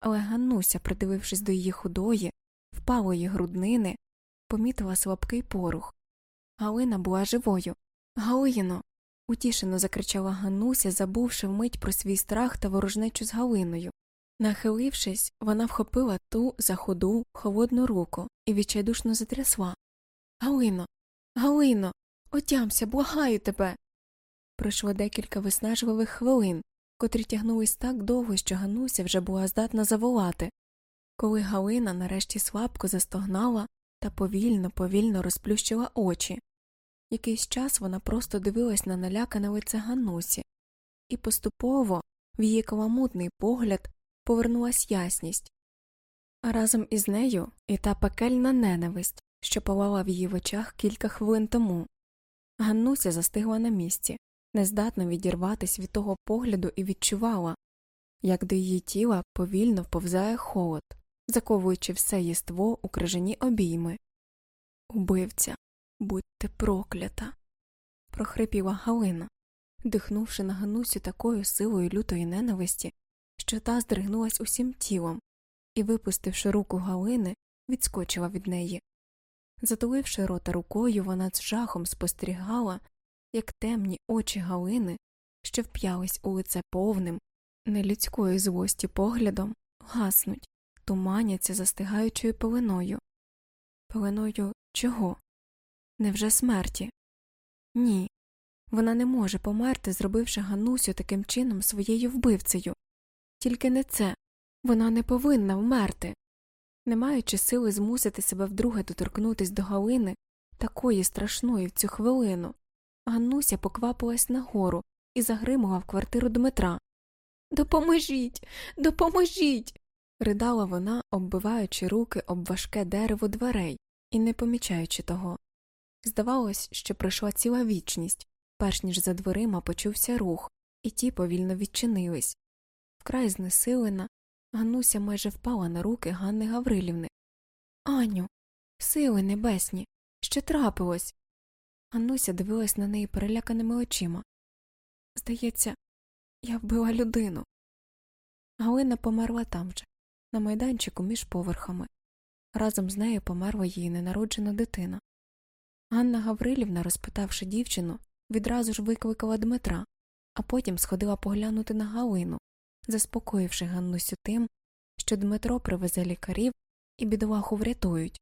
Але Ганнуся, придивившись до її худої, впалої груднини, помітила слабкий порух. Галина була живою. Галино. утішено закричала Ганнуся, забувши вмить про свій страх та ворожнечу з Галиною. Нахилившись, вона вхопила ту за ходу холодну руку і відчайдушно затрясла. Галино, Галино, отямся, благаю тебе. Пройшло декілька виснажливих хвилин, котрі тягнулись так довго, що Гануся вже була здатна заволати. Коли Галина нарешті слабко застогнала та повільно, повільно розплющила очі. Якийсь час вона просто дивилась на налякане лице Ганусі, і поступово в її каламутний погляд повернулась ясність, а разом із нею і та пекельна ненависть, що палала в її очах кілька хвилин тому. Ганнуся застигла на місці, нездатна відірватись від того погляду і відчувала, як до її тіла повільно вповзає холод, заковуючи все єство у крижані обійми. Убивця, будьте проклята. прохрипіла Галина, дихнувши на Ганусю такою силою лютої ненависті, що та здригнулась усім тілом і, випустивши руку Галини, відскочила від неї. Затуливши рота рукою, вона з жахом спостерігала, як темні очі Галини, що вп'ялись у лице повним, нелюдської злості поглядом, гаснуть, туманяться застигаючою пеленою. Пеленою чого? Невже смерті? Ні. Вона не може померти, зробивши Ганусю таким чином своєю вбивцею. Тільки не це вона не повинна вмерти. Не маючи сили змусити себе вдруге доторкнутись до Галини, такої страшної в цю хвилину, Ганнуся поквапилась нагору і загримала в квартиру Дмитра. Допоможіть, допоможіть. ридала вона, оббиваючи руки об важке дерево дверей і не помічаючи того. Здавалось, що пройшла ціла вічність, перш ніж за дверима почувся рух, і ті повільно відчинились. Вкрай знесилена, Ганнуся майже впала на руки Ганни Гаврилівни. Аню, сили небесні, що трапилось? Ганнуся дивилась на неї переляканими очима. Здається, я вбила людину. Галина померла там же, на майданчику між поверхами. Разом з нею померла її ненароджена дитина. Ганна Гаврилівна, розпитавши дівчину, відразу ж викликала Дмитра, а потім сходила поглянути на Галину, заспокоївши Ганнусю тим, що Дмитро привезе лікарів і бідолаху врятують.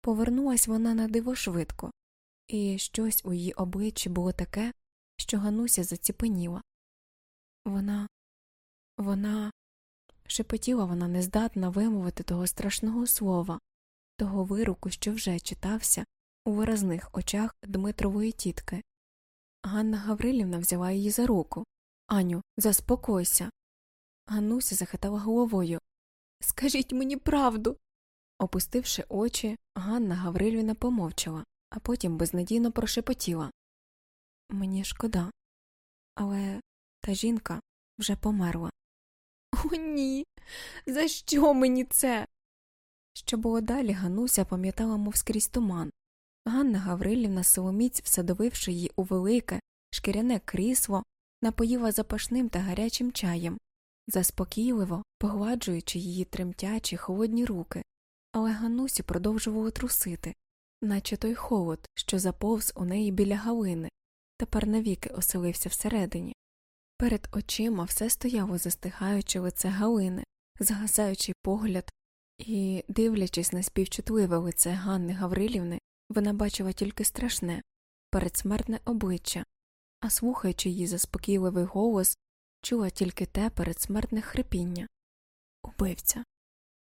Повернулась вона на диво швидко, і щось у її обличчі було таке, що Гануся заціпеніла. Вона, вона, шепотіла вона нездатна вимовити того страшного слова, того вируку, що вже читався у виразних очах Дмитрової тітки. Ганна Гаврилівна взяла її за руку. Аню, заспокойся. Ганнуся захитала головою. Скажіть мені правду. Опустивши очі, Ганна Гаврилівна помовчала, а потім безнадійно прошепотіла. Мені шкода, але та жінка вже померла. О, ні. За що мені це? Що було далі, Гануся пам'ятала, мов скрізь туман. Ганна Гаврилівна, силоміць, всадовивши її у велике, шкіряне крісло, напоїла запашним та гарячим чаєм, заспокійливо погладжуючи її тремтячі холодні руки, але Ганусю продовжувало трусити, наче той холод, що заповз у неї біля галини, тепер навіки оселився всередині. Перед очима все стояло застигаючи лице Галини, згасаючий погляд, і, дивлячись на співчутливе лице Ганни Гаврилівни, вона бачила тільки страшне, передсмертне обличчя, а слухаючи її заспокійливий голос, чула тільки те передсмертне хрипіння. Убивця,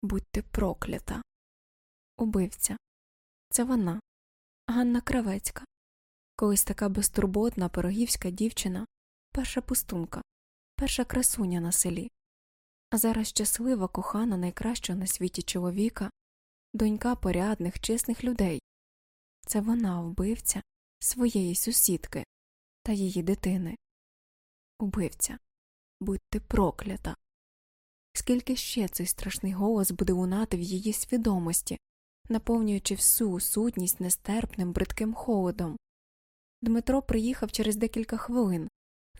будьте проклята. Убивця. Це вона, Ганна Кравецька. Колись така безтурботна пирогівська дівчина, перша пустунка, перша красуня на селі, а зараз щаслива, кохана найкращого на світі чоловіка, донька порядних, чесних людей. Це вона вбивця своєї сусідки та її дитини. Убивця, будьте проклята. Скільки ще цей страшний голос буде лунати в її свідомості, наповнюючи всю сутність нестерпним бридким холодом. Дмитро приїхав через декілька хвилин,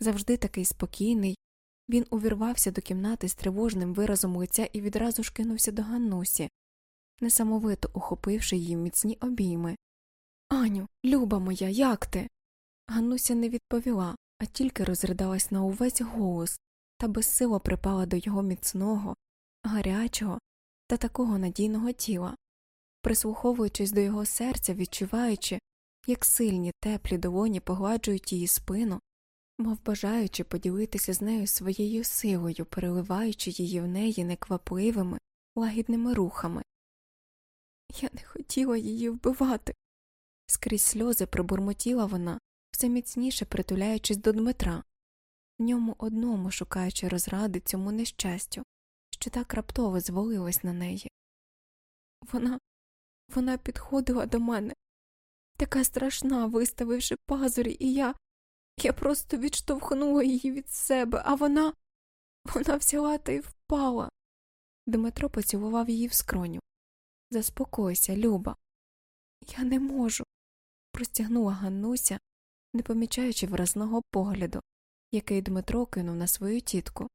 завжди такий спокійний. Він увірвався до кімнати з тривожним виразом лиця і відразу ж кинувся до Ганнусі, несамовито ухопивши її міцні обійми. Аню, люба моя, як ти? Ганнуся не відповіла, а тільки розридалась на увесь голос та безсило припала до його міцного, гарячого та такого надійного тіла, прислуховуючись до його серця, відчуваючи, як сильні теплі долоні погладжують її спину, мов бажаючи поділитися з нею своєю силою, переливаючи її в неї неквапливими, лагідними рухами. Я не хотіла її вбивати. Скрізь сльози пробурмотіла вона, все міцніше притуляючись до Дмитра, в ньому одному шукаючи розради цьому нещастю, що так раптово звалилось на неї. Вона вона підходила до мене, така страшна, виставивши пазурі, і я я просто відштовхнула її від себе, а вона вона взяла та й впала. Дмитро поцілував її в скроню. Заспокойся, Люба. Я не можу. простягнула Ганнуся, не помічаючи вразного погляду, який Дмитро кинув на свою тітку.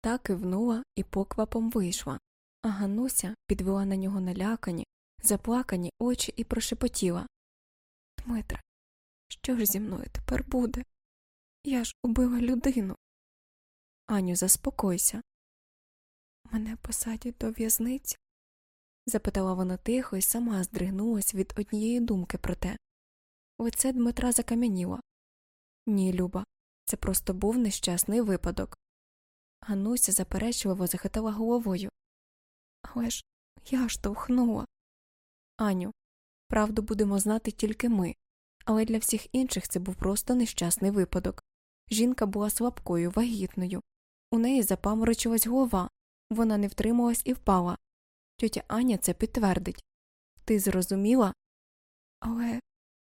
Та кивнула і поквапом вийшла, а Ганнуся підвела на нього налякані, заплакані очі і прошепотіла Дмитре, що ж зі мною тепер буде? Я ж убила людину. Аню, заспокойся. Мене посадять до в'язниці? запитала вона тихо і сама здригнулась від однієї думки про те. Лице Дмитра закам'яніло. Ні, Люба, це просто був нещасний випадок. Гануся заперечливо захитала головою. Але ж я штовхнула. Аню, правду будемо знати тільки ми, але для всіх інших це був просто нещасний випадок. Жінка була слабкою, вагітною. У неї запаморочилась голова, вона не втрималась і впала. Тьотя Аня це підтвердить. Ти зрозуміла? Але,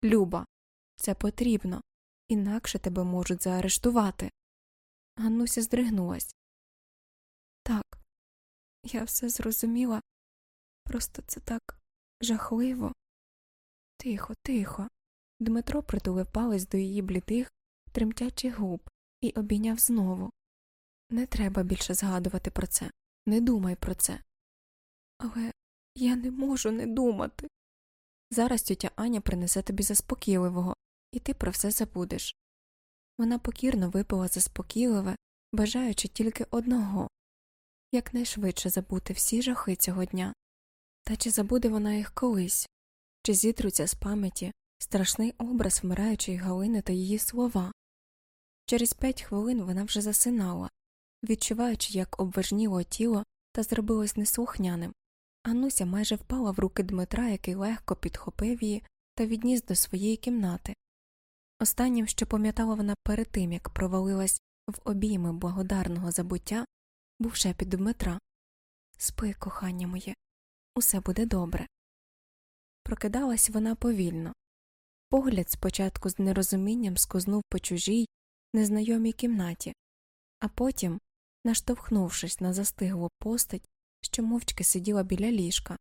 Люба, це потрібно, інакше тебе можуть заарештувати. Ганнуся здригнулась. Так, я все зрозуміла. Просто це так жахливо. Тихо, тихо. Дмитро притулив палець до її блідих, тремтячих губ і обійняв знову. Не треба більше згадувати про це, не думай про це. Але я не можу не думати. Зараз тітя Аня принесе тобі заспокійливого, і ти про все забудеш. Вона покірно випила заспокійливе, бажаючи тільки одного якнайшвидше забути всі жахи цього дня. Та чи забуде вона їх колись, чи зітруться з пам'яті страшний образ вмираючої Галини та її слова. Через п'ять хвилин вона вже засинала, відчуваючи, як обважніло тіло та зробилось неслухняним. Ануся майже впала в руки Дмитра, який легко підхопив її та відніс до своєї кімнати. Останнім, що пам'ятала вона перед тим, як провалилась в обійми благодарного забуття, був шепіт Дмитра Спи, кохання моє, усе буде добре. Прокидалась вона повільно. Погляд спочатку з нерозумінням скознув по чужій, незнайомій кімнаті, а потім, наштовхнувшись на застиглу постать, що мовчки сиділа біля ліжка.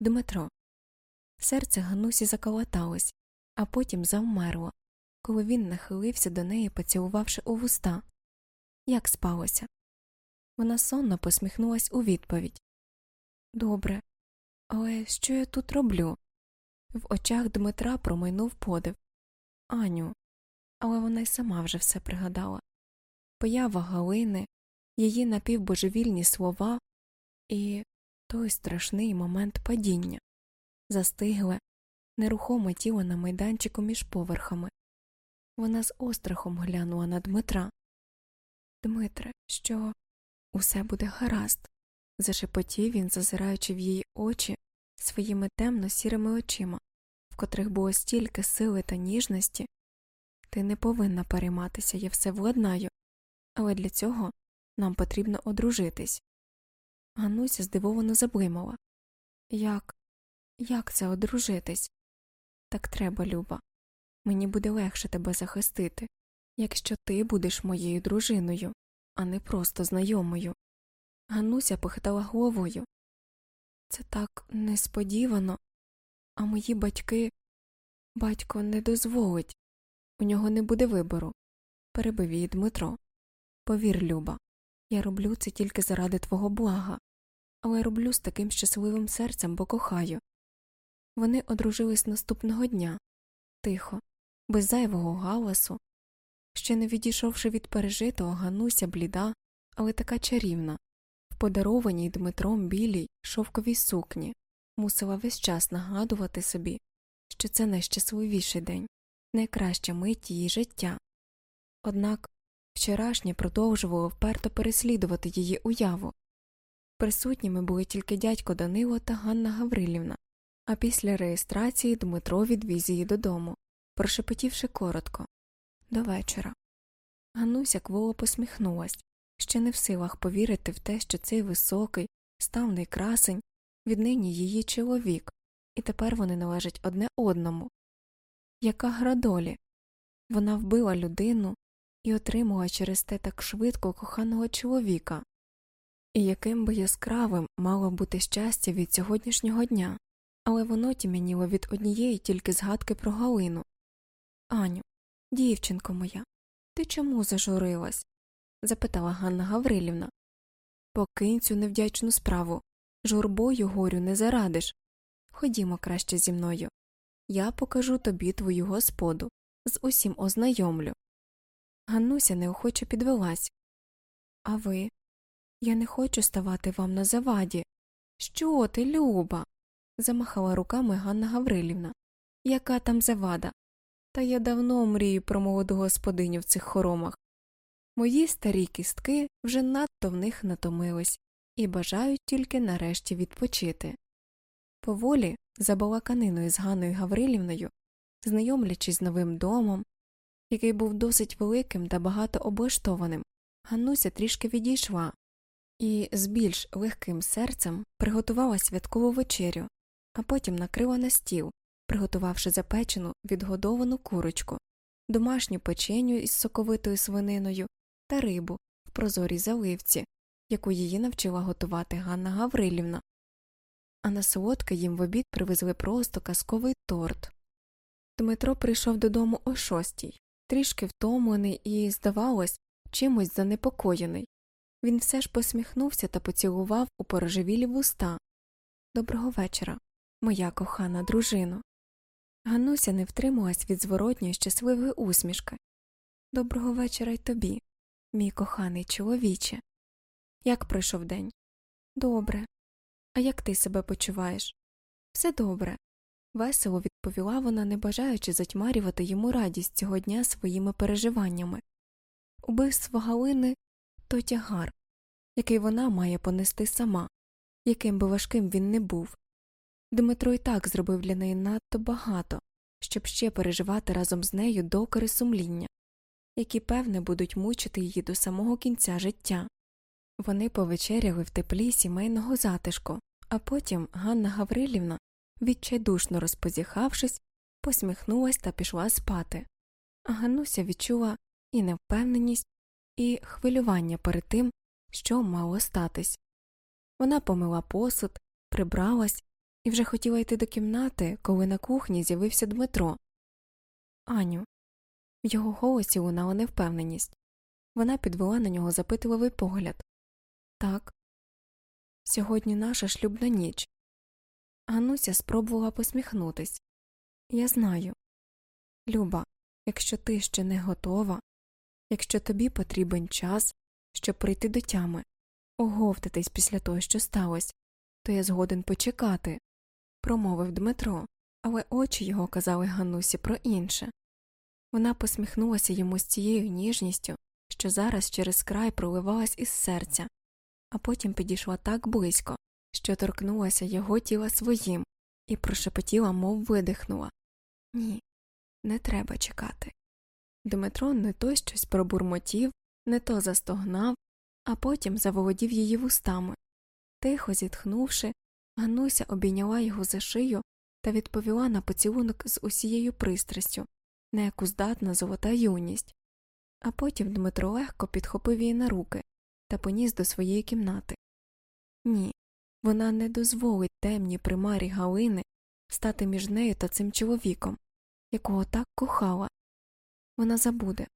Дмитро. Серце Ганусі заколоталось, а потім завмерло, коли він нахилився до неї, поцілувавши у вуста. Як спалося? Вона сонно посміхнулась у відповідь Добре, Але що я тут роблю? В очах Дмитра промайнув подив. Аню, але вона й сама вже все пригадала. Поява Галини, її напівбожевільні слова і той страшний момент падіння, застигле, нерухоме тіло на майданчику між поверхами. Вона з острахом глянула на Дмитра. Дмитре, що усе буде гаразд, зашепотів він, зазираючи в її очі своїми темно сірими очима, в котрих було стільки сили та ніжності. Ти не повинна перейматися, я все владнаю, але для цього нам потрібно одружитись. Гануся здивовано заблимала. Як? Як це одружитись? Так треба, Люба. Мені буде легше тебе захистити, якщо ти будеш моєю дружиною, а не просто знайомою. Гануся похитала головою. Це так несподівано, а мої батьки. Батько не дозволить, у нього не буде вибору. Перебив її Дмитро. Повір, Люба, я роблю це тільки заради твого блага, але роблю з таким щасливим серцем, бо кохаю. Вони одружились наступного дня, тихо, без зайвого галасу. Ще не відійшовши від пережитого, Гануся бліда, але така чарівна, в подарованій Дмитром білій шовковій сукні, мусила весь час нагадувати собі, що це найщасливіший день, найкраща мить її життя. Однак вчорашнє продовжувало вперто переслідувати її уяву. Присутніми були тільки дядько Данило та Ганна Гаврилівна, а після реєстрації Дмитро відвіз її додому, прошепотівши коротко до вечора. Гануся кволо посміхнулась, ще не в силах повірити в те, що цей високий, ставний красень віднині її чоловік, і тепер вони належать одне одному. Яка гра долі? Вона вбила людину і отримала через те так швидко коханого чоловіка. І яким би яскравим мало бути щастя від сьогоднішнього дня, але воно тім'яніло від однієї тільки згадки про Галину. Аню, дівчинко моя, ти чому зажурилась? запитала Ганна Гаврилівна. Покинь цю невдячну справу. Журбою горю не зарадиш. Ходімо краще зі мною. Я покажу тобі твою господу, з усім ознайомлю. Ганнуся неохоче підвелась. А ви? Я не хочу ставати вам на заваді. Що ти, Люба? замахала руками Ганна Гаврилівна. Яка там завада? Та я давно мрію про молоду господиню в цих хоромах. Мої старі кістки вже надто в них натомились і бажають тільки нарешті відпочити. Поволі, за балаканиною з Ганною Гаврилівною, знайомлячись з новим домом, який був досить великим та багато облаштованим, Ганнуся трішки відійшла і з більш легким серцем приготувала святкову вечерю, а потім накрила на стіл, приготувавши запечену відгодовану курочку, домашню печеню із соковитою свининою та рибу в прозорій заливці, яку її навчила готувати Ганна Гаврилівна. А на солодке їм в обід привезли просто казковий торт. Дмитро прийшов додому о шостій, трішки втомлений і, здавалось, чимось занепокоєний. Він все ж посміхнувся та поцілував у порожевілі вуста. Доброго вечора, моя кохана дружино. Гануся не втрималась від зворотньої щасливої усмішки. Доброго вечора й тобі, мій коханий чоловіче. Як пройшов день? Добре. А як ти себе почуваєш? Все добре. Весело відповіла вона, не бажаючи затьмарювати йому радість цього дня своїми переживаннями. Убивство Галини то тягар, який вона має понести сама, яким би важким він не був. Дмитро й так зробив для неї надто багато, щоб ще переживати разом з нею докори сумління, які, певне, будуть мучити її до самого кінця життя. Вони повечеряли в теплі сімейного затишку, а потім Ганна Гаврилівна, відчайдушно розпозіхавшись, посміхнулась та пішла спати. А Гануся відчула і невпевненість, і хвилювання перед тим, що мало статись. Вона помила посуд, прибралась і вже хотіла йти до кімнати, коли на кухні з'явився Дмитро. Аню. В його голосі лунала невпевненість. Вона підвела на нього запитливий погляд. Так. Сьогодні наша шлюбна ніч. Гануся спробувала посміхнутись. Я знаю. Люба, якщо ти ще не готова, якщо тобі потрібен час, щоб прийти до тями, оговтатись після того, що сталося, то я згоден почекати, промовив Дмитро, але очі його казали Ганусі про інше. Вона посміхнулася йому з цією ніжністю, що зараз через край проливалась із серця, а потім підійшла так близько, що торкнулася його тіла своїм, і прошепотіла, мов видихнула Ні, не треба чекати. Дмитро не то щось пробурмотів, не то застогнав, а потім заволодів її вустами. Тихо зітхнувши, Гануся обійняла його за шию та відповіла на поцілунок з усією пристрастю, на яку здатна золота юність. А потім Дмитро легко підхопив її на руки та поніс до своєї кімнати. Ні, вона не дозволить темній примарі Галини стати між нею та цим чоловіком, якого так кохала. Вона забуде,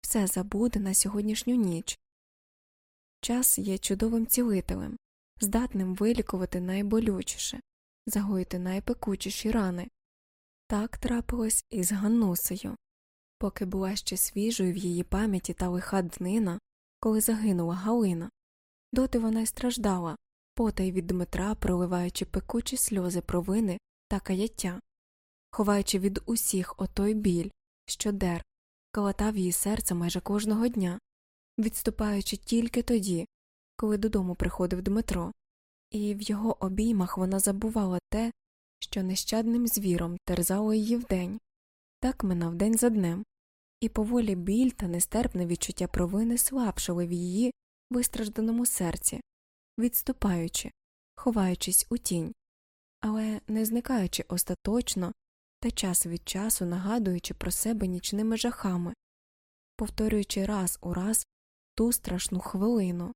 все забуде на сьогоднішню ніч. Час є чудовим цілителем, здатним вилікувати найболючіше, загоїти найпекучіші рани. Так трапилось і з Ганнусею. Поки була ще свіжою в її пам'яті та лиха днина, коли загинула Галина, доти вона й страждала, потай від Дмитра, проливаючи пекучі сльози провини та каяття, ховаючи від усіх отой біль, що дер, калатав її серце майже кожного дня, відступаючи тільки тоді, коли додому приходив Дмитро, і в його обіймах вона забувала те, що нещадним звіром терзало її вдень, так минав день за днем, і поволі біль та нестерпне відчуття провини слабшали в її вистражданому серці, відступаючи, ховаючись у тінь, але не зникаючи остаточно та час від часу нагадуючи про себе нічними жахами, повторюючи раз у раз ту страшну хвилину,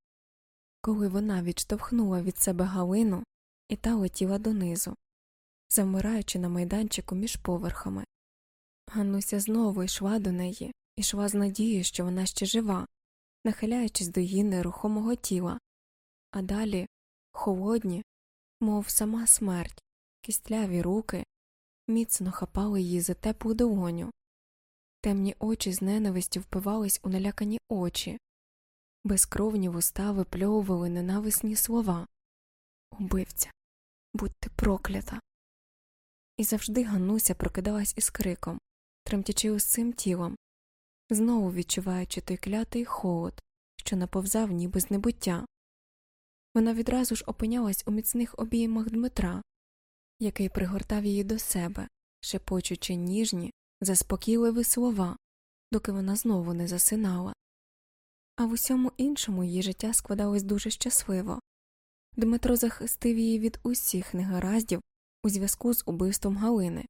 коли вона відштовхнула від себе Галину і та летіла донизу, завмираючи на майданчику між поверхами. Ганнуся знову йшла до неї, йшла з надією, що вона ще жива, нахиляючись до її нерухомого тіла, а далі холодні, мов сама смерть, кістляві руки міцно хапали її за теплу долоню. Темні очі з ненавистю впивались у налякані очі, безкровні вуста випльовували ненависні слова Убивця, будьте проклята. І завжди Ганнуся прокидалась із криком, тремтячи усім тілом, знову відчуваючи той клятий холод, що наповзав ніби з небуття. Вона відразу ж опинялась у міцних обіймах Дмитра, який пригортав її до себе, шепочучи ніжні, заспокійливі слова, доки вона знову не засинала. А в усьому іншому її життя складалось дуже щасливо. Дмитро захистив її від усіх негараздів у зв'язку з убивством Галини.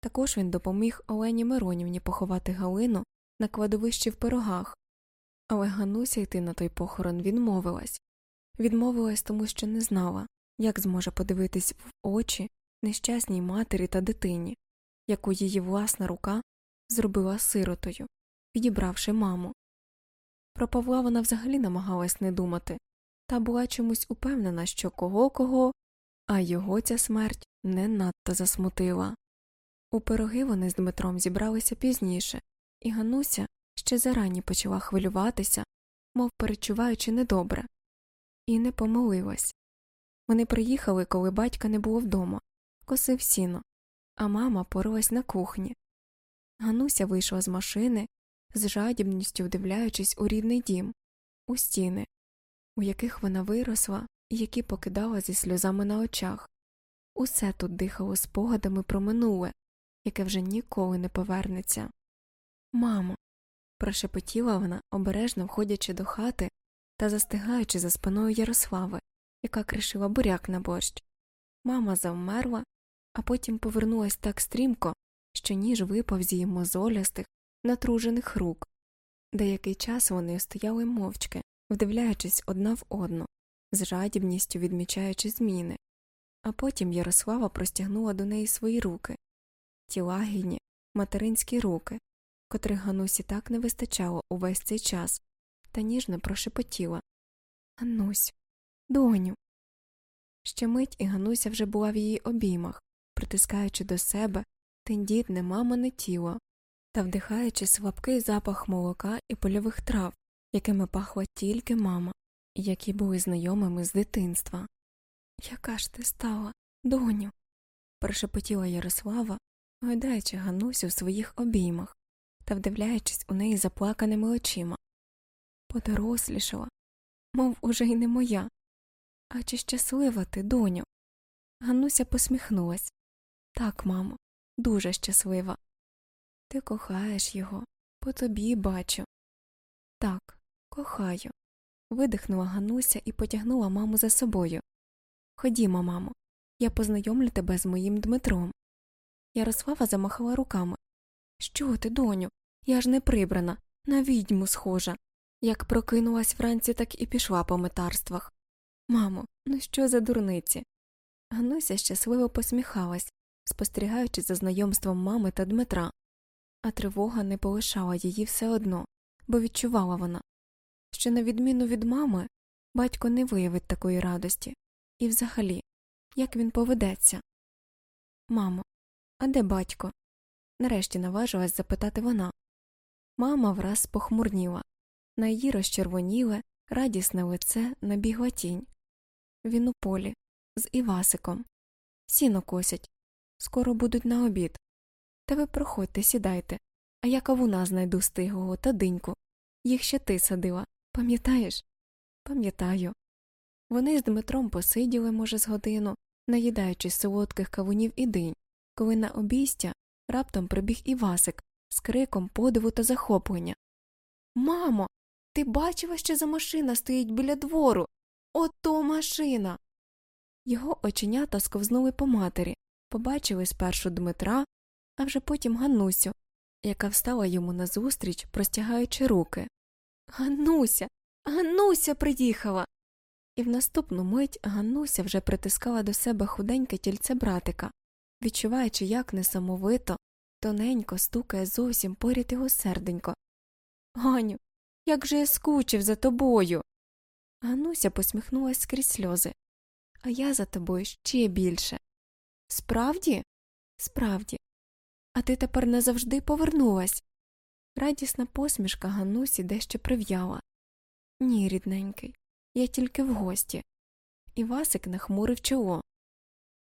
Також він допоміг Олені Миронівні поховати Галину на кладовищі в пирогах, але Гануся йти на той похорон відмовилась відмовилась тому, що не знала, як зможе подивитись в очі нещасній матері та дитині, яку її власна рука зробила сиротою, відібравши маму. Про Павла вона взагалі намагалась не думати, та була чомусь упевнена, що кого кого, а його ця смерть не надто засмутила. У пироги вони з Дмитром зібралися пізніше, і Гануся ще зарані почала хвилюватися, мов перечуваючи недобре, і не помилилась. Вони приїхали, коли батька не було вдома, косив сіно, а мама поралась на кухні. Гануся вийшла з машини, з жадібністю вдивляючись у рідний дім, у стіни, у яких вона виросла і які покидала зі сльозами на очах. Усе тут дихало спогадами про минуле, яке вже ніколи не повернеться. Мамо. прошепотіла вона, обережно входячи до хати та застигаючи за спиною Ярослави, яка кришила буряк на борщ. Мама завмерла, а потім повернулась так стрімко, що ніж випав з її мозолястих, натружених рук. Деякий час вони стояли мовчки, вдивляючись одна в одну, з жадібністю відмічаючи зміни, а потім Ярослава простягнула до неї свої руки ті лагідні, материнські руки, котрих Ганусі так не вистачало увесь цей час, та ніжно прошепотіла Ганусь, доню. Ще мить і Гануся вже була в її обіймах, притискаючи до себе тендітне мамине тіло та вдихаючи слабкий запах молока і польових трав, якими пахла тільки мама, і які були знайомими з дитинства. Яка ж ти стала, доню? прошепотіла Ярослава, гойдаючи Ганусю в своїх обіймах та вдивляючись у неї заплаканими очима. Подорослішала, мов уже й не моя. А чи щаслива ти, доню? Гануся посміхнулась. Так, мамо, дуже щаслива. Ти кохаєш його, по тобі бачу. Так, кохаю. видихнула Гануся і потягнула маму за собою. Ходімо, мамо, я познайомлю тебе з моїм Дмитром. Ярослава замахала руками. Що ти, доню? Я ж не прибрана, на відьму схожа. Як прокинулась вранці, так і пішла по метарствах. Мамо, ну що за дурниці? Гануся щасливо посміхалась, спостерігаючи за знайомством мами та Дмитра, а тривога не полишала її все одно, бо відчувала вона, що, на відміну від мами, батько не виявить такої радості, і взагалі, як він поведеться. Мамо, а де батько? нарешті наважилась запитати вона. Мама враз похмурніла, на її розчервоніле, радісне лице набігла тінь. Він у полі, з Івасиком. Сіно косять. Скоро будуть на обід. Та ви проходьте, сідайте, а я кавуна знайду стиглого та диньку. Їх ще ти садила. Пам'ятаєш? Пам'ятаю. Вони з Дмитром посиділи, може, з годину, наїдаючись солодких кавунів і динь, коли на обійстя раптом прибіг Івасик з криком подиву та захоплення. Мамо, ти бачила, що за машина стоїть біля двору? Ото машина. Його оченята сковзнули по матері, побачили спершу Дмитра, а вже потім Ганусю, яка встала йому назустріч, простягаючи руки. Гануся, Гануся приїхала. І в наступну мить Гануся вже притискала до себе худеньке тільце братика, відчуваючи, як несамовито, тоненько стукає зовсім поряд його серденько. Ганю, як же я скучив за тобою. Гануся посміхнулась скрізь сльози. А я за тобою ще більше. Справді? Справді. А ти тепер назавжди повернулась. Радісна посмішка Ганусі дещо прив'яла. Ні, рідненький, я тільки в гості. І Васик нахмурив чоло.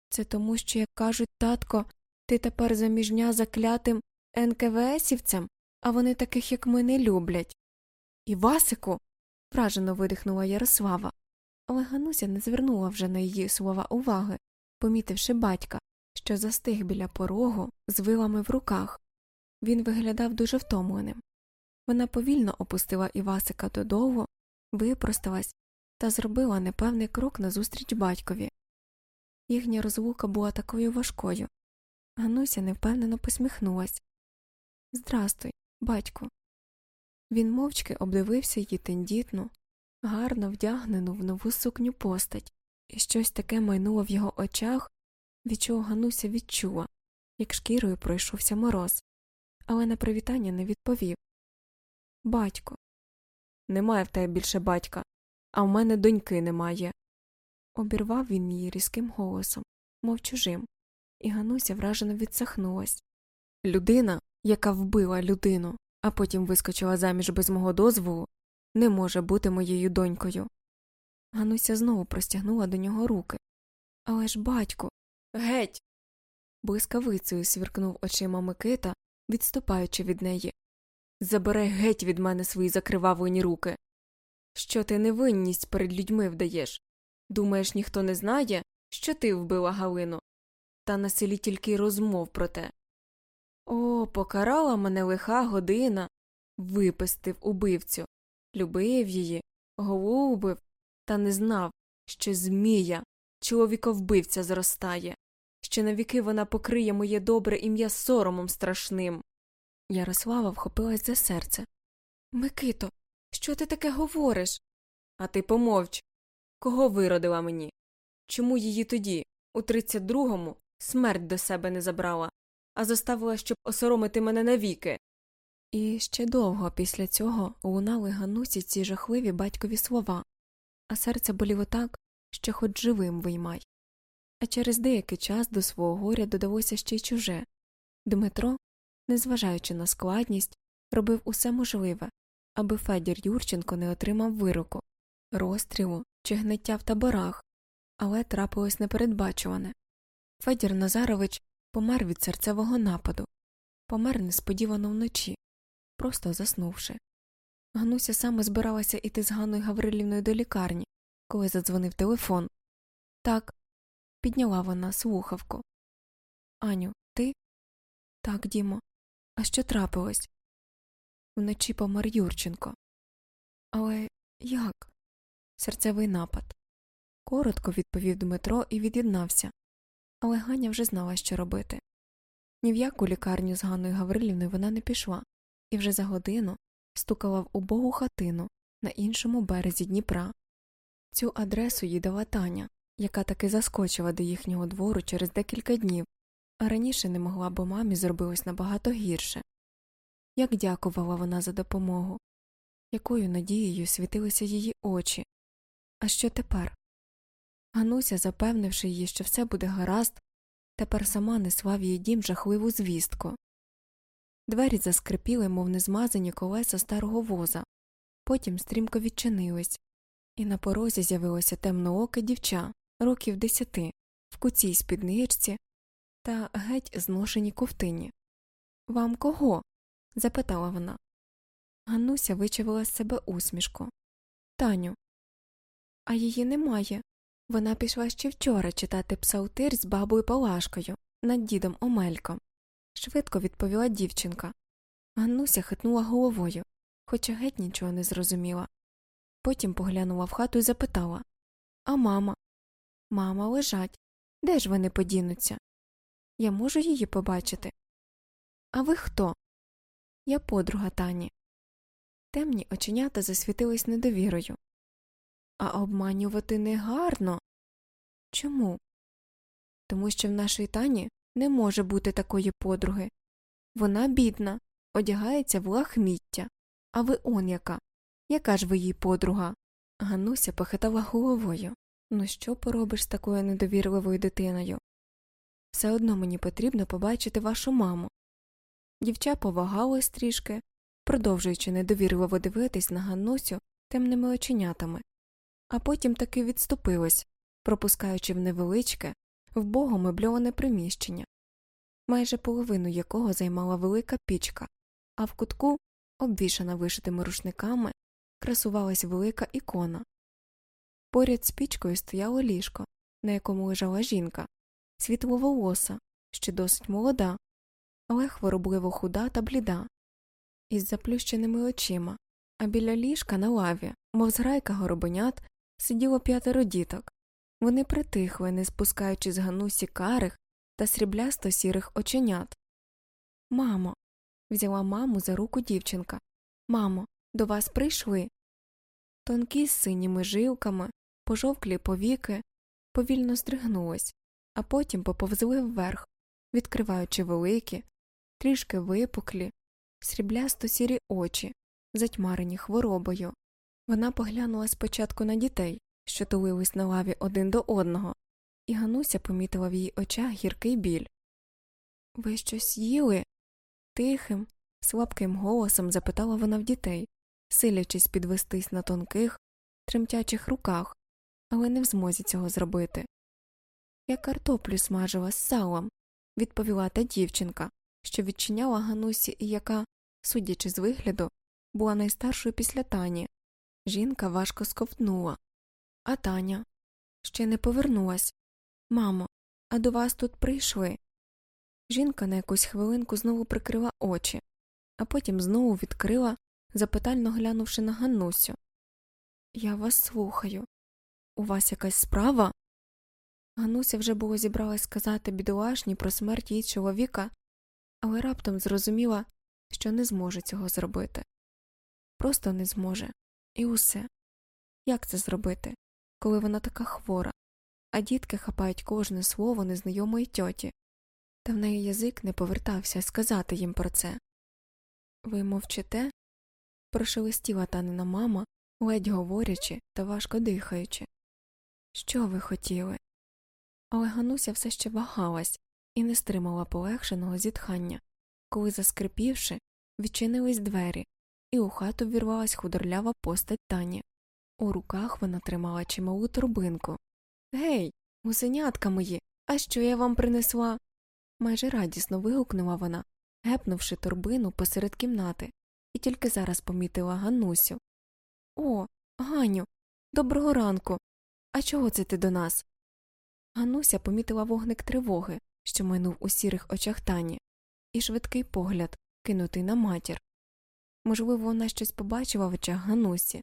Це тому, що, як кажуть, татко, ти тепер заміжня заклятим НКВСівцям, а вони таких, як ми, не люблять. Івасику. вражено видихнула Ярослава, але Гануся не звернула вже на її слова уваги, помітивши батька, що застиг біля порогу з вилами в руках. Він виглядав дуже втомленим. Вона повільно опустила Івасика додолу, випросталась та зробила непевний крок назустріч батькові. Їхня розлука була такою важкою. Гануся невпевнено посміхнулась. Здрастуй, батьку. Він мовчки обдивився її тендітну, гарно вдягнену в нову сукню постать, і щось таке майнуло в його очах, від чого Гануся відчула, як шкірою пройшовся мороз, але на привітання не відповів. Батько. Немає в тебе більше батька, а в мене доньки немає. Обірвав він її різким голосом, мов чужим, і Гануся вражено відсахнулась. Людина, яка вбила людину, а потім вискочила заміж без мого дозволу, не може бути моєю донькою. Гануся знову простягнула до нього руки. Але ж, батько, геть. Блискавицею свіркнув очима Микита, відступаючи від неї. Забирай геть від мене свої закривавлені руки. Що ти невинність перед людьми вдаєш? Думаєш, ніхто не знає, що ти вбила Галину? Та на селі тільки розмов про те. О, покарала мене лиха година. Випистив убивцю, любив її, голубив, та не знав, що Змія, чоловіковбивця зростає, що навіки вона покриє моє добре ім'я соромом страшним. Ярослава вхопилась за серце. Микито, що ти таке говориш? А ти помовч. Кого виродила мені? Чому її тоді, у тридцять другому, смерть до себе не забрала, а заставила, щоб осоромити мене навіки? І ще довго після цього лунали Ганусі ці жахливі батькові слова, а серце боліло так, що хоч живим виймай. А через деякий час до свого горя додалося ще й чуже. Дмитро, незважаючи на складність, робив усе можливе, аби Федір Юрченко не отримав вироку, розстрілу чи гниття в таборах, але трапилось непередбачуване. Федір Назарович помер від серцевого нападу, помер несподівано вночі, просто заснувши. Гануся саме збиралася іти з Ганною Гаврилівною до лікарні, коли задзвонив телефон. Так, підняла вона слухавку. Аню, ти? Так, Дімо. А що трапилось? Вночі помер Юрченко. Але як? Серцевий напад. Коротко відповів Дмитро і від'єднався. Але Ганя вже знала, що робити. Ні в яку лікарню з Ганною Гаврилівною вона не пішла, і вже за годину стукала в убогу хатину на іншому березі Дніпра. Цю адресу їй дала Таня, яка таки заскочила до їхнього двору через декілька днів, а раніше не могла, бо мамі зробилось набагато гірше. Як дякувала вона за допомогу, якою надією світилися її очі. А що тепер? Гануся, запевнивши її, що все буде гаразд, тепер сама несла в її дім жахливу звістку. Двері заскрипіли, мов незмазані колеса старого воза, потім стрімко відчинились, і на порозі з'явилося темнооке дівча, років десяти, в куцій спідничці та геть зношеній ковтині. Вам кого? запитала вона. Ганнуся вичавила з себе усмішку. Таню. А її немає. Вона пішла ще вчора читати псалтир з бабою Палашкою над дідом Омельком. Швидко відповіла дівчинка. Ганнуся хитнула головою, хоча геть нічого не зрозуміла. Потім поглянула в хату і запитала А мама? Мама лежать. Де ж вони подінуться? Я можу її побачити? А ви хто? Я подруга Тані. Темні оченята засвітились недовірою. А обманювати не гарно. Чому? Тому що в нашій тані не може бути такої подруги. Вона бідна, одягається в лахміття. А ви он яка? Яка ж ви їй подруга? Гануся похитала головою. Ну що поробиш з такою недовірливою дитиною? Все одно мені потрібно побачити вашу маму. Дівча повагалась трішки, продовжуючи недовірливо дивитись на Ганнусю темними оченятами, а потім таки відступилась, пропускаючи в невеличке, вбого мебльоване приміщення, майже половину якого займала велика пічка, а в кутку, обвішана вишитими рушниками, красувалась велика ікона. Поряд з пічкою стояло ліжко, на якому лежала жінка, світловолоса, ще досить молода, але хворобливо худа та бліда, із заплющеними очима, а біля ліжка на лаві, мов зграйка горобенят, сиділо п'ятеро діток. Вони притихли, не спускаючи з ганусі карих та сріблясто сірих оченят. Мамо. взяла маму за руку дівчинка. Мамо, до вас прийшли. Тонкі з синіми жилками, пожовклі повіки, повільно здригнулись, а потім поповзли вверх, відкриваючи великі, трішки випуклі, сріблясто сірі очі, затьмарені хворобою. Вона поглянула спочатку на дітей, що тулились на лаві один до одного, і Гануся помітила в її очах гіркий біль. Ви щось їли? тихим, слабким голосом запитала вона в дітей, силячись підвестись на тонких, тремтячих руках, але не в змозі цього зробити. Я картоплю смажила з салом, відповіла та дівчинка, що відчиняла Ганусі і яка, судячи з вигляду, була найстаршою після тані. Жінка важко сковтнула. А Таня ще не повернулась. Мамо, а до вас тут прийшли. Жінка на якусь хвилинку знову прикрила очі, а потім знову відкрила, запитально глянувши на Ганнусю. Я вас слухаю. У вас якась справа? Гануся вже було зібралась сказати бідолашній про смерть її чоловіка, але раптом зрозуміла, що не зможе цього зробити. Просто не зможе. І усе. Як це зробити, коли вона така хвора, а дітки хапають кожне слово незнайомої тьоті, та в неї язик не повертався сказати їм про це. Ви мовчите? Прошелестіла танина мама, ледь говорячи та важко дихаючи. Що ви хотіли? Але Гануся все ще вагалась і не стримала полегшеного зітхання, коли, заскрипівши, відчинились двері, і у хату ввірвалась худорлява постать Тані. У руках вона тримала чималу торбинку. Гей, гусенятка мої, а що я вам принесла? майже радісно вигукнула вона, гепнувши торбину посеред кімнати, тільки зараз помітила Ганусю. О, Ганю, доброго ранку. А чого це ти до нас? Гануся помітила вогник тривоги, що минув у сірих очах Тані, і швидкий погляд, кинутий на матір. Можливо, вона щось побачила в очах Ганусі,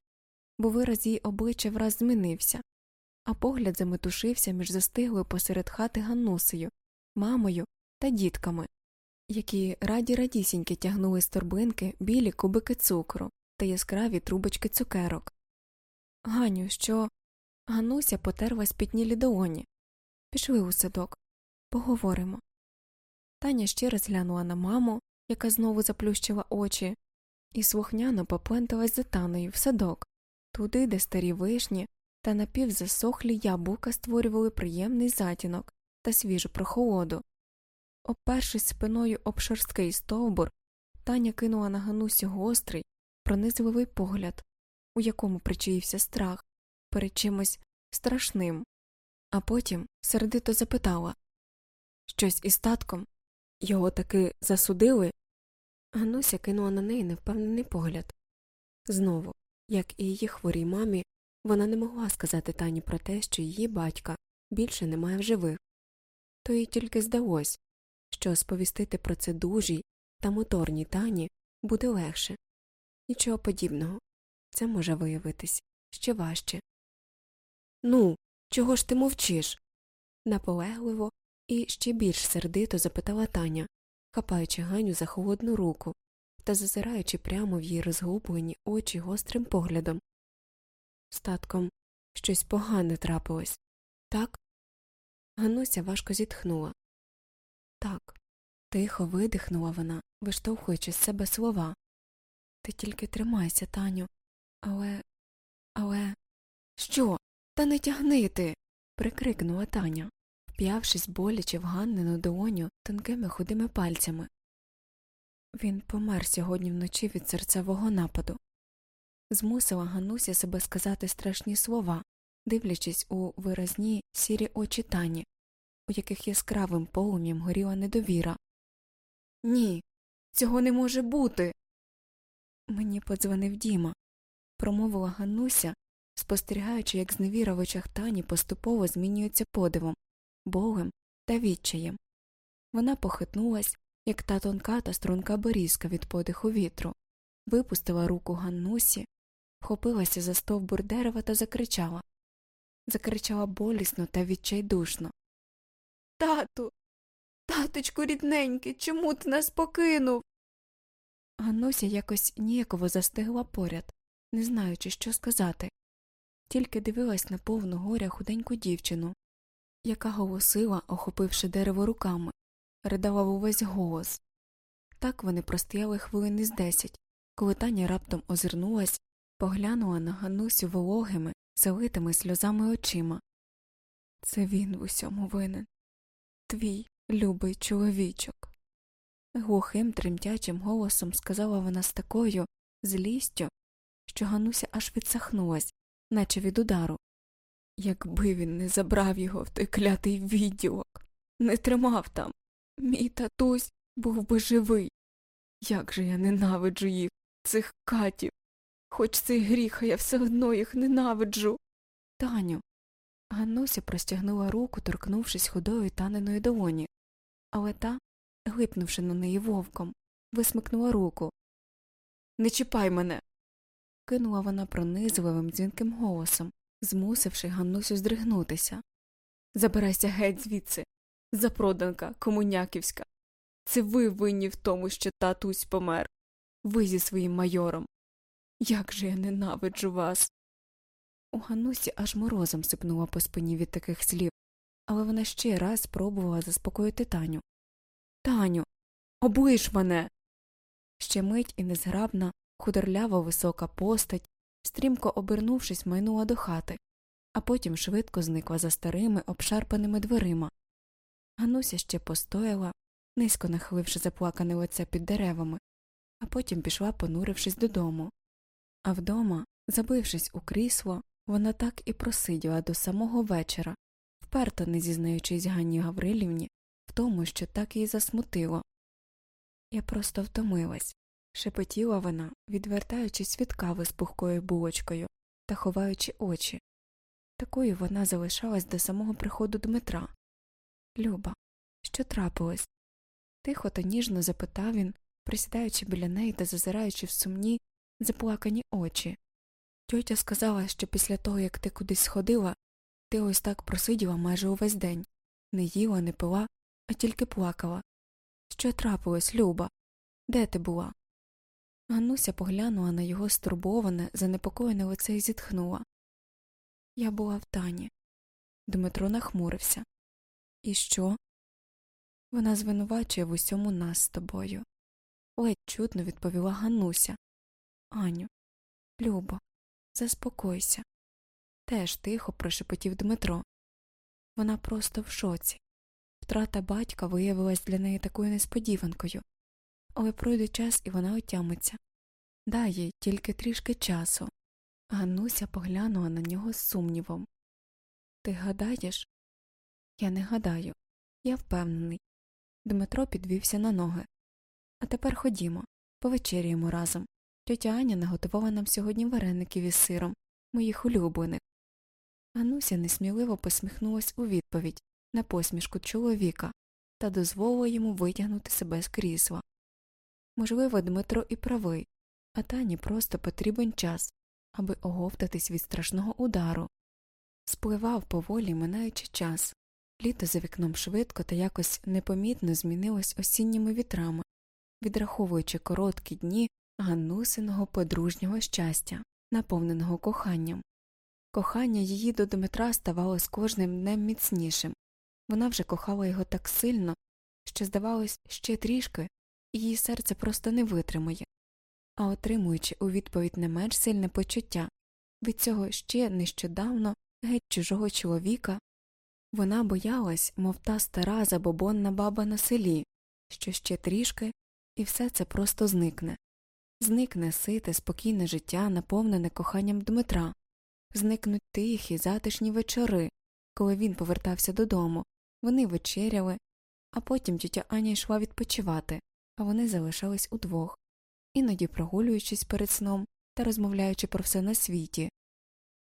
бо вираз її обличчя враз змінився, а погляд заметушився між застиглою посеред хати Ганусею, мамою та дітками, які раді радісіньки тягнули з торбинки білі кубики цукру та яскраві трубочки цукерок. Ганю, що. Гануся потерла спітнілі долоні. Пішли у садок. Поговоримо. Таня ще раз глянула на маму, яка знову заплющила очі, і слухняно попленталась за таною в садок, туди, де старі вишні та напівзасохлі яблука створювали приємний затінок та свіжу прохолоду. Опершись спиною об шорсткий стовбур, Таня кинула на Ганусю гострий, пронизливий погляд, у якому причаївся страх перед чимось страшним, а потім сердито запитала Щось із татком? Його таки засудили? Гануся кинула на неї невпевнений погляд. Знову, як і її хворій мамі, вона не могла сказати Тані про те, що її батька більше немає в живих. То їй тільки здалось, що сповістити про це дужій та моторній Тані буде легше. Нічого подібного. Це може виявитись ще важче. Ну, чого ж ти мовчиш? наполегливо і ще більш сердито запитала Таня, хапаючи Ганю за холодну руку та зазираючи прямо в її розгублені очі гострим поглядом. Статком щось погане трапилось, так? Гануся важко зітхнула. Так. Тихо видихнула вона, виштовхуючи з себе слова. Ти тільки тримайся, Таню. Але. Але. Що? Та не тягни ти. прикрикнула Таня, вп'явшись боляче в Ганнину долоню тонкими худими пальцями. Він помер сьогодні вночі від серцевого нападу. Змусила Гануся себе сказати страшні слова, дивлячись у виразні сірі очі Тані, у яких яскравим полум'ям горіла недовіра. Ні, цього не може бути. Мені подзвонив Діма, промовила Гануся, спостерігаючи, як зневіра в очах Тані поступово змінюється подивом, болем та відчаєм. Вона похитнулась, як та тонка та струнка борізка від подиху вітру, випустила руку Ганнусі, вхопилася за стовбур дерева та закричала. Закричала болісно та відчайдушно. Тату, таточку рідненький, чому ти нас покинув? Ганнуся якось ніяково застигла поряд, не знаючи, що сказати, тільки дивилась на повну горя худеньку дівчину, яка голосила, охопивши дерево руками, ридала в увесь голос. Так вони простояли хвилини з десять, коли Таня раптом озирнулась, поглянула на Ганусю вологими, залитими сльозами очима. Це він в усьому винен. Твій любий чоловічок. Глухим, тремтячим голосом сказала вона з такою злістю, що Гануся аж відсахнулась, наче від удару. Якби він не забрав його в той клятий відділок, не тримав там, мій татусь був би живий. Як же я ненавиджу їх, цих катів. Хоч цей а я все одно їх ненавиджу. Таню. Ганнуся простягнула руку, торкнувшись худої таненої долоні, але та, глипнувши на неї вовком, висмикнула руку. Не чіпай мене. кинула вона пронизливим дзвінким голосом, змусивши Ганнусю здригнутися. Забирайся геть звідси, запроданка комуняківська. Це ви винні в тому, що татусь помер. Ви зі своїм майором. Як же я ненавиджу вас. У Ганусі аж морозом сипнула по спині від таких слів, але вона ще раз спробувала заспокоїти Таню. Таню, облиш мене. Ще мить і незграбна, худорлява висока постать, стрімко обернувшись, майнула до хати, а потім швидко зникла за старими обшарпаними дверима. Гануся ще постояла, низько нахиливши заплакане лице під деревами, а потім пішла, понурившись додому. А вдома, забившись у крісло, вона так і просиділа до самого вечора, вперто не зізнаючись Ганні Гаврилівні в тому, що так її засмутило. Я просто втомилась, шепотіла вона, відвертаючись від кави з пухкою булочкою та ховаючи очі. Такою вона залишалась до самого приходу Дмитра. Люба, що трапилось? Тихо та ніжно запитав він, присідаючи біля неї та зазираючи в сумні, заплакані очі. Тьотя сказала, що після того, як ти кудись сходила, ти ось так просиділа майже увесь день, не їла, не пила, а тільки плакала. Що трапилось, Люба? Де ти була? Ганнуся поглянула на його стурбоване, занепокоєне лице і зітхнула. Я була в тані. Дмитро нахмурився. І що? Вона звинувачує в усьому нас з тобою. Ледь чутно відповіла Ганнуся. Аню, Любо, заспокойся. Теж тихо прошепотів Дмитро. Вона просто в шоці. Втрата батька виявилась для неї такою несподіванкою, але пройде час і вона отямиться. Дай їй тільки трішки часу. Ганнуся поглянула на нього з сумнівом. Ти гадаєш? Я не гадаю. Я впевнений. Дмитро підвівся на ноги. А тепер ходімо, повечеряємо разом. Тьотя Аня наготувала нам сьогодні вареників із сиром, моїх улюблених. Гануся несміливо посміхнулась у відповідь на посмішку чоловіка та дозволила йому витягнути себе з крісла. Можливо, Дмитро і правий, а тані просто потрібен час, аби оговтатись від страшного удару. Спливав поволі, минаючи час. Літо за вікном швидко та якось непомітно змінилось осінніми вітрами, відраховуючи короткі дні Ганнусиного подружнього щастя, наповненого коханням. Кохання її до Дмитра ставало з кожним днем міцнішим. Вона вже кохала його так сильно, що, здавалось, ще трішки, і її серце просто не витримає, а отримуючи у відповідь не менш сильне почуття від цього ще нещодавно геть чужого чоловіка, вона боялась, мов та стара забобонна баба на селі, що ще трішки, і все це просто зникне. Зникне сите, спокійне життя, наповнене коханням Дмитра, зникнуть тихі, затишні вечори, коли він повертався додому, вони вечеряли, а потім тітя Аня йшла відпочивати, а вони залишались удвох, іноді прогулюючись перед сном та розмовляючи про все на світі.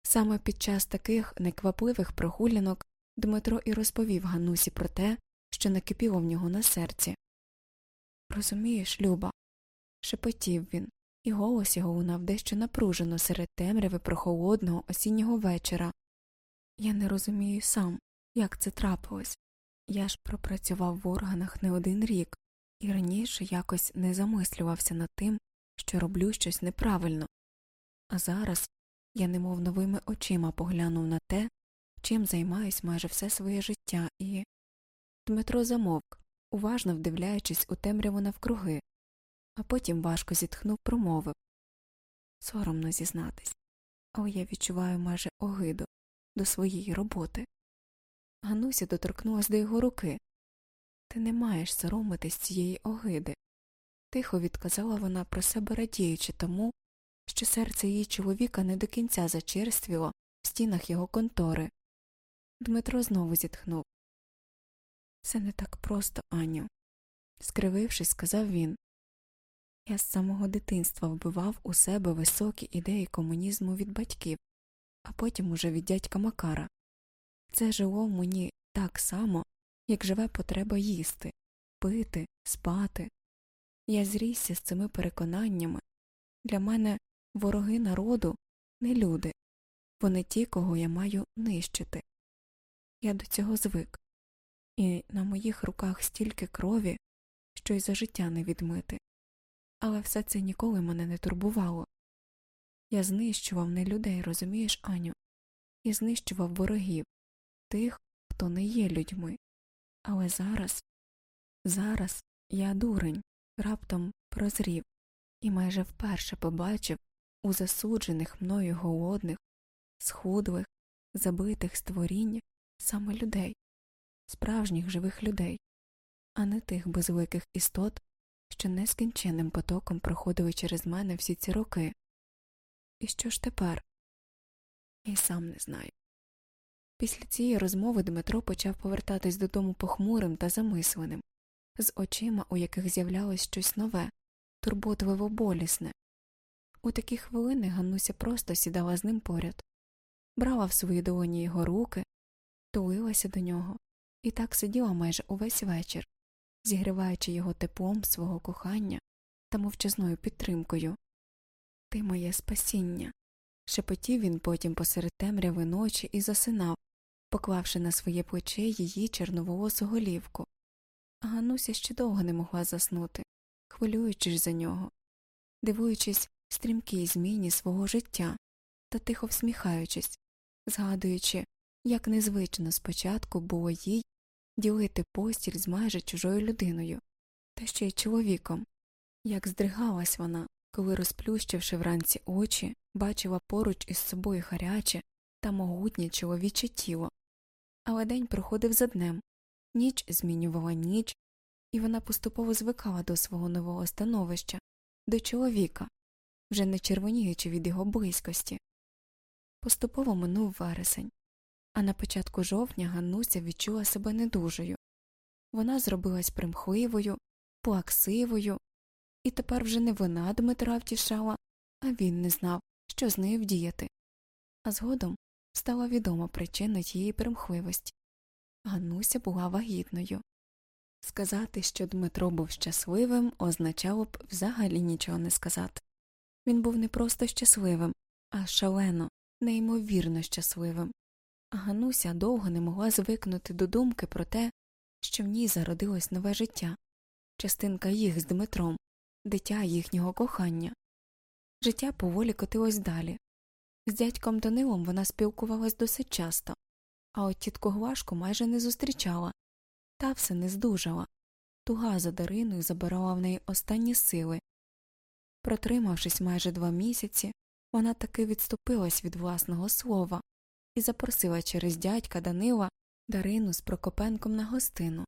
Саме під час таких неквапливих прогулянок Дмитро і розповів Ганусі про те, що накипіло в нього на серці. Розумієш, Люба, шепотів він, і голос його лунав дещо напружено серед темряви прохолодного осіннього вечора. Я не розумію сам, як це трапилось. Я ж пропрацював в органах не один рік, і раніше якось не замислювався над тим, що роблю щось неправильно. А зараз я немов новими очима поглянув на те, чим займаюсь майже все своє життя, і. Дмитро замовк, уважно вдивляючись у темряву навкруги, а потім важко зітхнув, промовив Соромно зізнатись, але я відчуваю майже огиду до своєї роботи. Гануся доторкнулась до його руки. Ти не маєш соромитись цієї огиди. Тихо відказала вона про себе радіючи тому, що серце її чоловіка не до кінця зачерствіло в стінах його контори. Дмитро знову зітхнув. Це не так просто, Аню. Скривившись, сказав він. Я з самого дитинства вбивав у себе високі ідеї комунізму від батьків, а потім уже від дядька Макара. Це жило мені так само, як живе потреба їсти, пити, спати. Я зрісся з цими переконаннями. Для мене вороги народу не люди, вони ті, кого я маю нищити. Я до цього звик, і на моїх руках стільки крові, що й за життя не відмити. Але все це ніколи мене не турбувало. Я знищував не людей, розумієш, Аню, і знищував ворогів, тих, хто не є людьми. Але зараз, зараз я дурень, раптом прозрів і майже вперше побачив у засуджених мною голодних, схудлих, забитих створінь саме людей, справжніх живих людей, а не тих безликих істот, що нескінченним потоком проходили через мене всі ці роки. І що ж тепер? І сам не знаю. Після цієї розмови Дмитро почав повертатись додому похмурим та замисленим, з очима, у яких з'являлось щось нове, турботливо болісне. У такі хвилини Ганнуся просто сідала з ним поряд, брала в свої долоні його руки, тулилася до нього і так сиділа майже увесь вечір, зігріваючи його теплом свого кохання та мовчазною підтримкою. Ти моє спасіння. шепотів він потім посеред темряви ночі і засинав, поклавши на своє плече її чорноволосу голівку. А Гануся ще довго не могла заснути, хвилюючись за нього, дивуючись стрімкій зміні свого життя та тихо всміхаючись, згадуючи, як незвично спочатку було їй ділити постіль з майже чужою людиною, та ще й чоловіком, як здригалась вона, коли, розплющивши вранці очі, бачила поруч із собою гаряче та могутнє чоловіче тіло. Але день проходив за днем, ніч змінювала ніч, і вона поступово звикала до свого нового становища, до чоловіка, вже не червоніючи від його близькості. Поступово минув вересень, а на початку жовтня Ганнуся відчула себе недужою. Вона зробилась примхливою, плаксивою, і тепер вже не вона Дмитра втішала, а він не знав, що з нею вдіяти. А згодом стала відома причина тієї примхливості. Ганнуся була вагітною. Сказати, що Дмитро був щасливим, означало б взагалі нічого не сказати. Він був не просто щасливим, а шалено, неймовірно щасливим. Гануся довго не могла звикнути до думки про те, що в ній зародилось нове життя, частинка їх з Дмитром, дитя їхнього кохання. Життя поволі котилось далі. З дядьком Данилом вона спілкувалась досить часто, а от тітку Глашку майже не зустрічала, та все не здужала. Туга за Дариною забирала в неї останні сили. Протримавшись майже два місяці, вона таки відступилась від власного слова і запросила через дядька Данила Дарину з Прокопенком на гостину.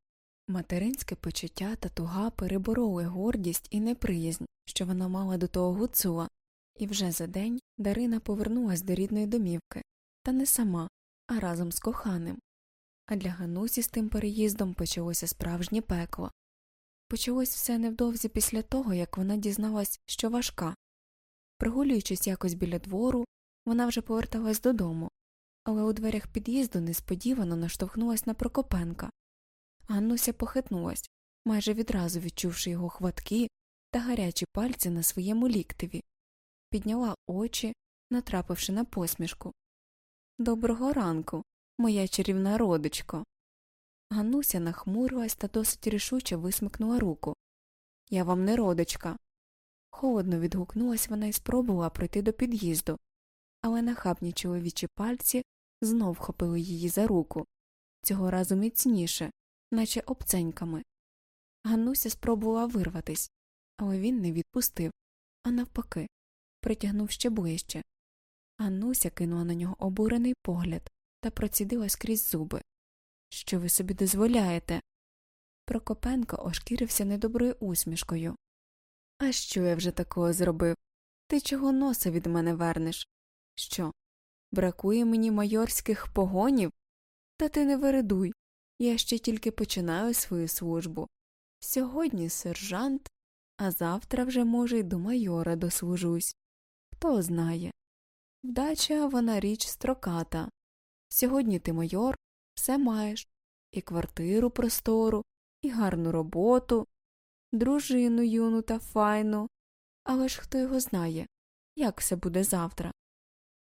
Материнське почуття та туга перебороли гордість і неприязнь, що вона мала до того гуцула, і вже за день Дарина повернулась до рідної домівки, та не сама, а разом з коханим. А для Ганусі з тим переїздом почалося справжнє пекло. Почалось все невдовзі після того, як вона дізналась, що важка. Прогулюючись якось біля двору, вона вже поверталась додому, але у дверях під'їзду несподівано наштовхнулась на Прокопенка. Ганнуся похитнулась, майже відразу відчувши його хватки та гарячі пальці на своєму ліктеві, підняла очі, натрапивши на посмішку. Доброго ранку, моя чарівна родичко. Ганнуся нахмурилась та досить рішуче висмикнула руку. Я вам не родичка. Холодно відгукнулась вона і спробувала пройти до під'їзду, але нахабні чоловічі пальці знов вхопили її за руку, цього разу міцніше, наче обценьками. Ганнуся спробувала вирватись, але він не відпустив, а навпаки, притягнув ще ближче. Ганнуся кинула на нього обурений погляд та процідила скрізь зуби. Що ви собі дозволяєте? Прокопенко ошкірився недоброю усмішкою. А що я вже такого зробив? Ти чого носа від мене вернеш? Що? Бракує мені майорських погонів? Та ти не вередуй. Я ще тільки починаю свою службу. Сьогодні сержант, а завтра вже, може, й до майора дослужусь. Хто знає. Вдача вона річ строката. Сьогодні ти майор, все маєш і квартиру простору, і гарну роботу, дружину юну та файну. Але ж хто його знає, як все буде завтра?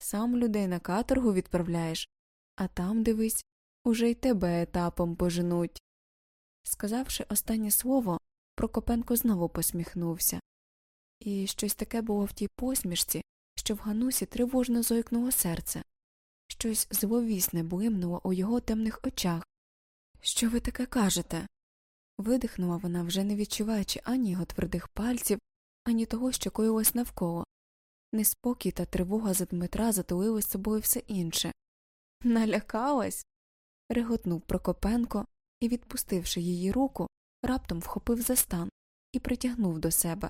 Сам людей на каторгу відправляєш, а там, дивись, уже й тебе етапом поженуть. Сказавши останнє слово, Прокопенко знову посміхнувся. І щось таке було в тій посмішці, що в Ганусі тривожно зойкнуло серце. Щось зловісне блимнуло у його темних очах. Що ви таке кажете? Видихнула вона, вже не відчуваючи ані його твердих пальців, ані того, що коїлось навколо. Неспокій та тривога за Дмитра затулили з собою все інше. Налякалась? реготнув Прокопенко і, відпустивши її руку, раптом вхопив за стан і притягнув до себе,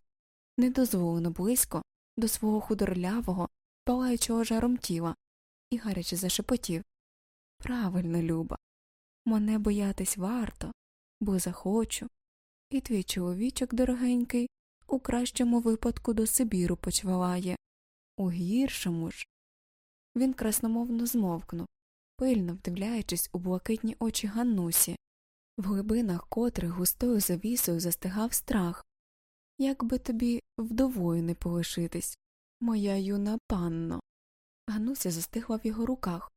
недозволено близько до свого худорлявого, палаючого жаром тіла, і гаряче зашепотів Правильно, Люба, мене боятись варто, бо захочу, і твій чоловічок дорогенький у кращому випадку до Сибіру почвалає, у гіршому ж. Він красномовно змовкнув, пильно вдивляючись у блакитні очі Ганнусі, в глибинах котрих густою завісою застигав страх. Як би тобі вдовою не полишитись, моя юна панно. Гануся застигла в його руках.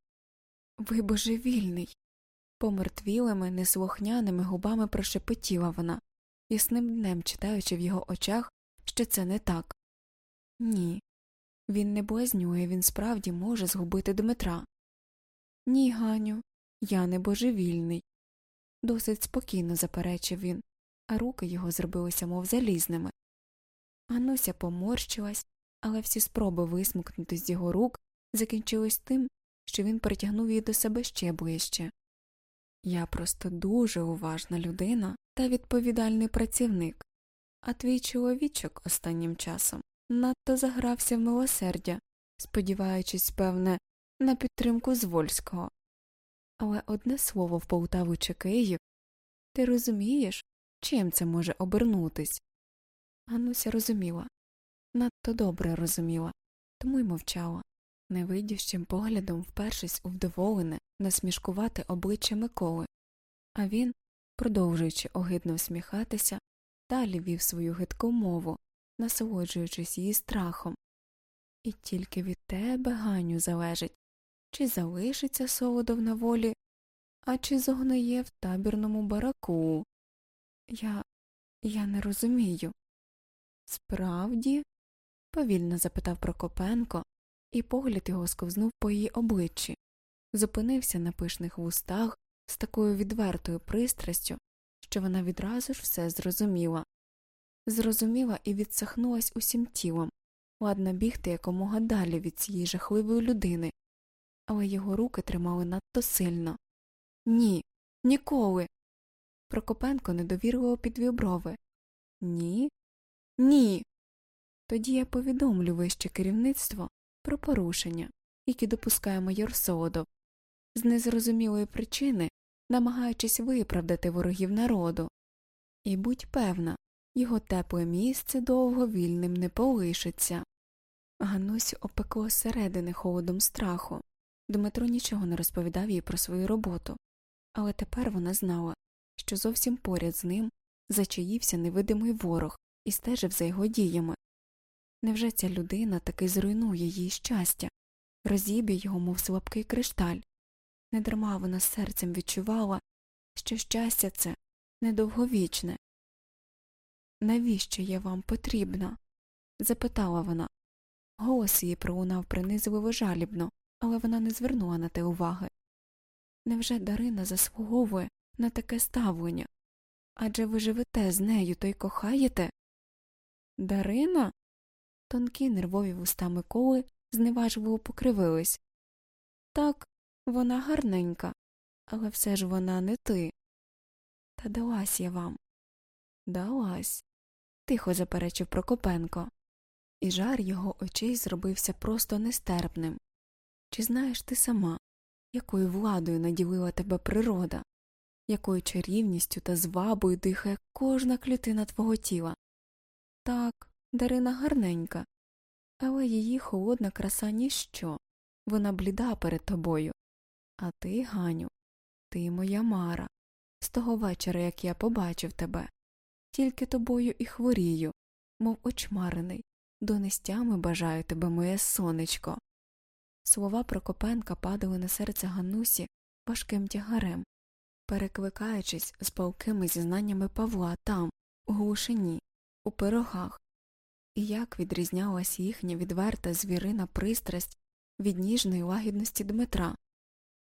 Ви божевільний. Помертвілими, неслухняними губами прошепотіла вона, ясним днем читаючи в його очах, що це не так. Ні. Він не блазнює, він справді може згубити Дмитра. Ні, Ганю, я не божевільний. Досить спокійно заперечив він, а руки його зробилися, мов залізними. Гануся поморщилась, але всі спроби висмикнути з його рук закінчились тим, що він притягнув її до себе ще ближче. Я просто дуже уважна людина та відповідальний працівник, а твій чоловічок останнім часом надто загрався в милосердя, сподіваючись, певне, на підтримку Звольського. Але одне слово в Полтаву чи Київ. Ти розумієш, чим це може обернутись? Гануся розуміла, надто добре розуміла, тому й мовчала, невидющим поглядом впершись у вдоволене, насмішкувати обличчя Миколи, а він, продовжуючи огидно всміхатися, далі вів свою гидку мову, насолоджуючись її страхом. І тільки від тебе, Ганю, залежить, чи залишиться солодов на волі, а чи зогниє в табірному бараку. Я. я не розумію. Справді? повільно запитав Прокопенко, і погляд його сковзнув по її обличчі, зупинився на пишних вустах з такою відвертою пристрастю, що вона відразу ж все зрозуміла. Зрозуміла і відсахнулась усім тілом, ладна бігти якомога далі від цієї жахливої людини, але його руки тримали надто сильно. Ні, ніколи. Прокопенко недовірливо підвів брови. Ні? Ні. Тоді я повідомлю вище керівництво про порушення, які допускає майор Солодов, з незрозумілої причини, намагаючись виправдати ворогів народу. І будь певна, його тепле місце довго вільним не полишиться. Ганусю опекло зсередини холодом страху. Дмитро нічого не розповідав їй про свою роботу, але тепер вона знала, що зовсім поряд з ним зачаївся невидимий ворог і стежив за його діями. Невже ця людина таки зруйнує її щастя, розіб'є його, мов слабкий кришталь? Недарма вона серцем відчувала, що щастя це недовговічне. Навіщо я вам потрібна? запитала вона. Голос її пролунав принизливо жалібно, але вона не звернула на те уваги. Невже Дарина заслуговує на таке ставлення? Адже ви живете з нею то й кохаєте? Дарина? Тонкі нервові вуста Миколи зневажливо покривились. Так, вона гарненька, але все ж вона не ти. Та далась я вам. Далась, тихо заперечив Прокопенко, і жар його очей зробився просто нестерпним. Чи знаєш ти сама, якою владою наділила тебе природа, якою чарівністю та звабою дихає кожна клітина твого тіла? Так, Дарина гарненька, але її холодна краса ніщо, вона бліда перед тобою. А ти, Ганю, ти моя Мара, з того вечора, як я побачив тебе, тільки тобою і хворію, мов очмарений, до нестями бажаю тебе, моє сонечко. Слова Прокопенка падали на серце Ганусі важким тягарем, перекликаючись з палкими зізнаннями Павла там, у глушині, у пирогах, і як відрізнялась їхня відверта звірина пристрасть від ніжної лагідності Дмитра,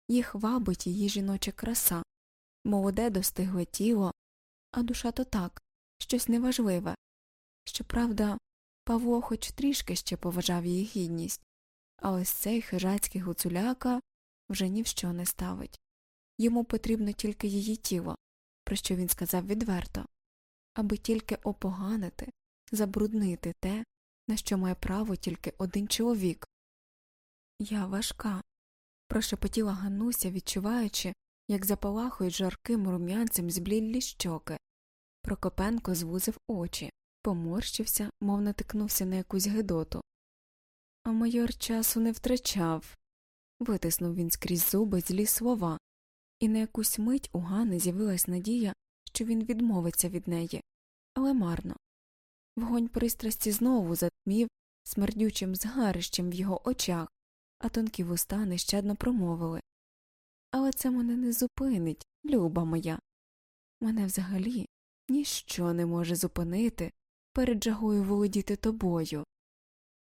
їх вабить її жіноча краса, молоде достигле тіло, а душа то так, щось неважливе. Щоправда, Павло хоч трішки ще поважав її гідність, а ось цей хижацький гуцуляка вже ні в що не ставить. Йому потрібно тільки її тіло, про що він сказав відверто, аби тільки опоганити, забруднити те, на що має право тільки один чоловік. Я важка, прошепотіла Гануся, відчуваючи, як запалахують жарким рум'янцем збліллі щоки. Прокопенко звузив очі, поморщився, мов натикнувся на якусь гидоту. А майор часу не втрачав. Витиснув він скрізь зуби злі слова, і на якусь мить у Гани з'явилась надія, що він відмовиться від неї, але марно. Вогонь пристрасті знову затмів смердючим згарищем в його очах, а тонкі вуста нещадно промовили Але це мене не зупинить, люба моя. Мене взагалі ніщо не може зупинити перед жагою володіти тобою.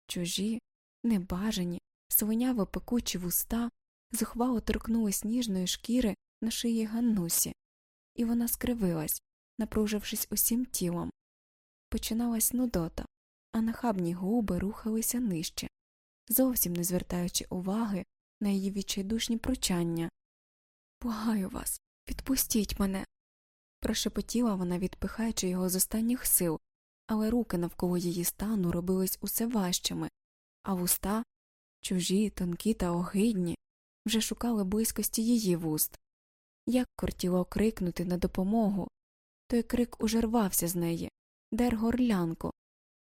Чужі, небажані, свиняво пекучі вуста зухвало торкнулись ніжної шкіри на шиї Ганнусі, і вона скривилась, напружившись усім тілом. Починалась нудота, а нахабні губи рухалися нижче, зовсім не звертаючи уваги на її відчайдушні пручання. Благаю вас, відпустіть мене. Прошепотіла вона, відпихаючи його з останніх сил, але руки навколо її стану робились усе важчими, а вуста чужі, тонкі та огидні, вже шукали близькості її вуст. Як кортіло крикнути на допомогу, той крик уже рвався з неї, дер горлянку,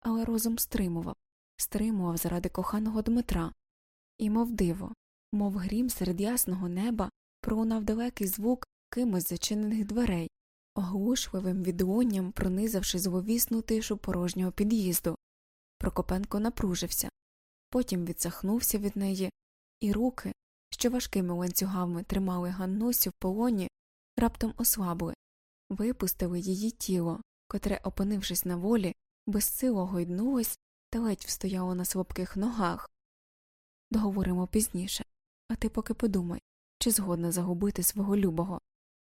але розум стримував, стримував заради коханого Дмитра, і, мов диво, мов грім серед ясного неба, пролунав далекий звук кимось зачинених дверей, оглушливим відлунням пронизавши зловісну тишу порожнього під'їзду. Прокопенко напружився, потім відсахнувся від неї, і руки, що важкими ланцюгами тримали Ганнусю в полоні, раптом ослабли, випустили її тіло, котре, опинившись на волі, безсило гойднулось та ледь встояло на слабких ногах. Договоримо пізніше, а ти поки подумай, чи згодна загубити свого любого.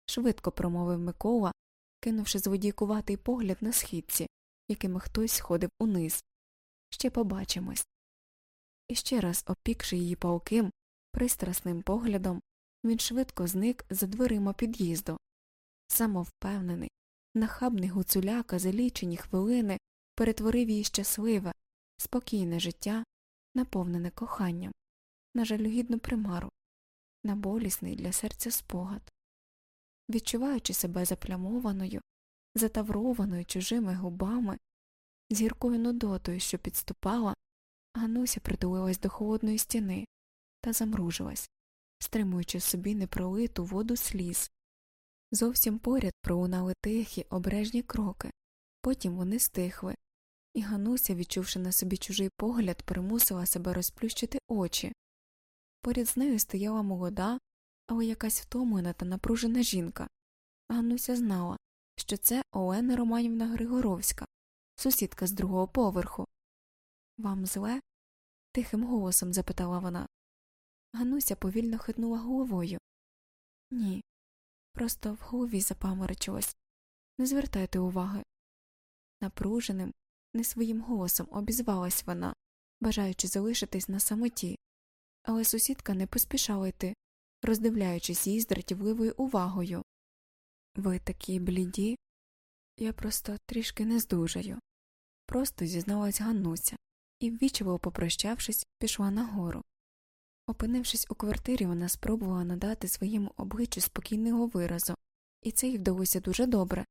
Швидко промовив Микола, кинувши злодійкуватий погляд на східці, якими хтось сходив униз. Ще побачимось. І ще раз опікши її палким, пристрасним поглядом, він швидко зник за дверима під'їзду. Самовпевнений, нахабний гуцуляка за лічені хвилини перетворив її щасливе, спокійне життя, наповнене коханням, на жалюгідну примару, на болісний для серця спогад. Відчуваючи себе заплямованою, затаврованою чужими губами, з гіркою нудотою, що підступала, Гануся притулилась до холодної стіни та замружилась, стримуючи собі непролиту воду сліз. Зовсім поряд пролунали тихі, обережні кроки, потім вони стихли, і Гануся, відчувши на собі чужий погляд, примусила себе розплющити очі. Поряд з нею стояла молода, але якась втомлена та напружена жінка. Гануся знала, що це Олена Романівна Григоровська, сусідка з другого поверху. Вам зле? тихим голосом запитала вона. Гануся повільно хитнула головою. Ні, просто в голові запаморочилось. Не звертайте уваги. Напруженим, не своїм голосом обізвалась вона, бажаючи залишитись на самоті, але сусідка не поспішала йти, роздивляючись її з дратівливою увагою. Ви такі бліді, я просто трішки не здужаю. Просто зізналась Ганнуся і, ввічливо попрощавшись, пішла нагору. Опинившись у квартирі, вона спробувала надати своєму обличчю спокійного виразу, і це їй вдалося дуже добре.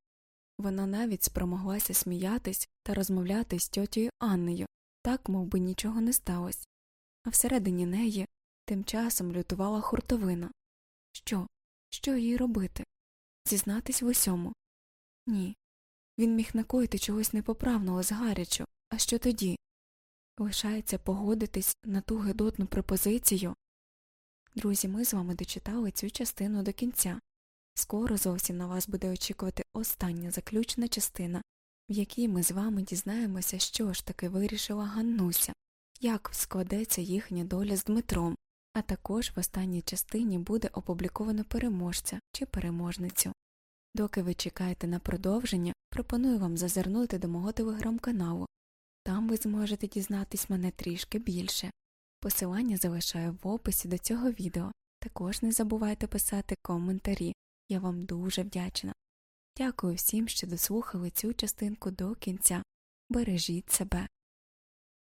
Вона навіть спромоглася сміятись та розмовляти з тьотєю Аннею, так мов би нічого не сталося, а всередині неї тим часом лютувала хуртовина. Що? Що їй робити? Зізнатись в усьому? Ні. Він міг накоїти чогось непоправного згарячу, а що тоді? Лишається погодитись на ту гидотну пропозицію. Друзі, ми з вами дочитали цю частину до кінця. Скоро зовсім на вас буде очікувати остання заключна частина, в якій ми з вами дізнаємося, що ж таки вирішила Ганнуся, як складеться їхня доля з Дмитром, а також в останній частині буде опубліковано переможця чи переможницю. Доки ви чекаєте на продовження, пропоную вам зазирнути до мого телеграм-каналу. Там ви зможете дізнатись мене трішки більше. Посилання залишаю в описі до цього відео. Також не забувайте писати коментарі. Я вам дуже вдячна. Дякую всім, що дослухали цю частинку до кінця. Бережіть себе.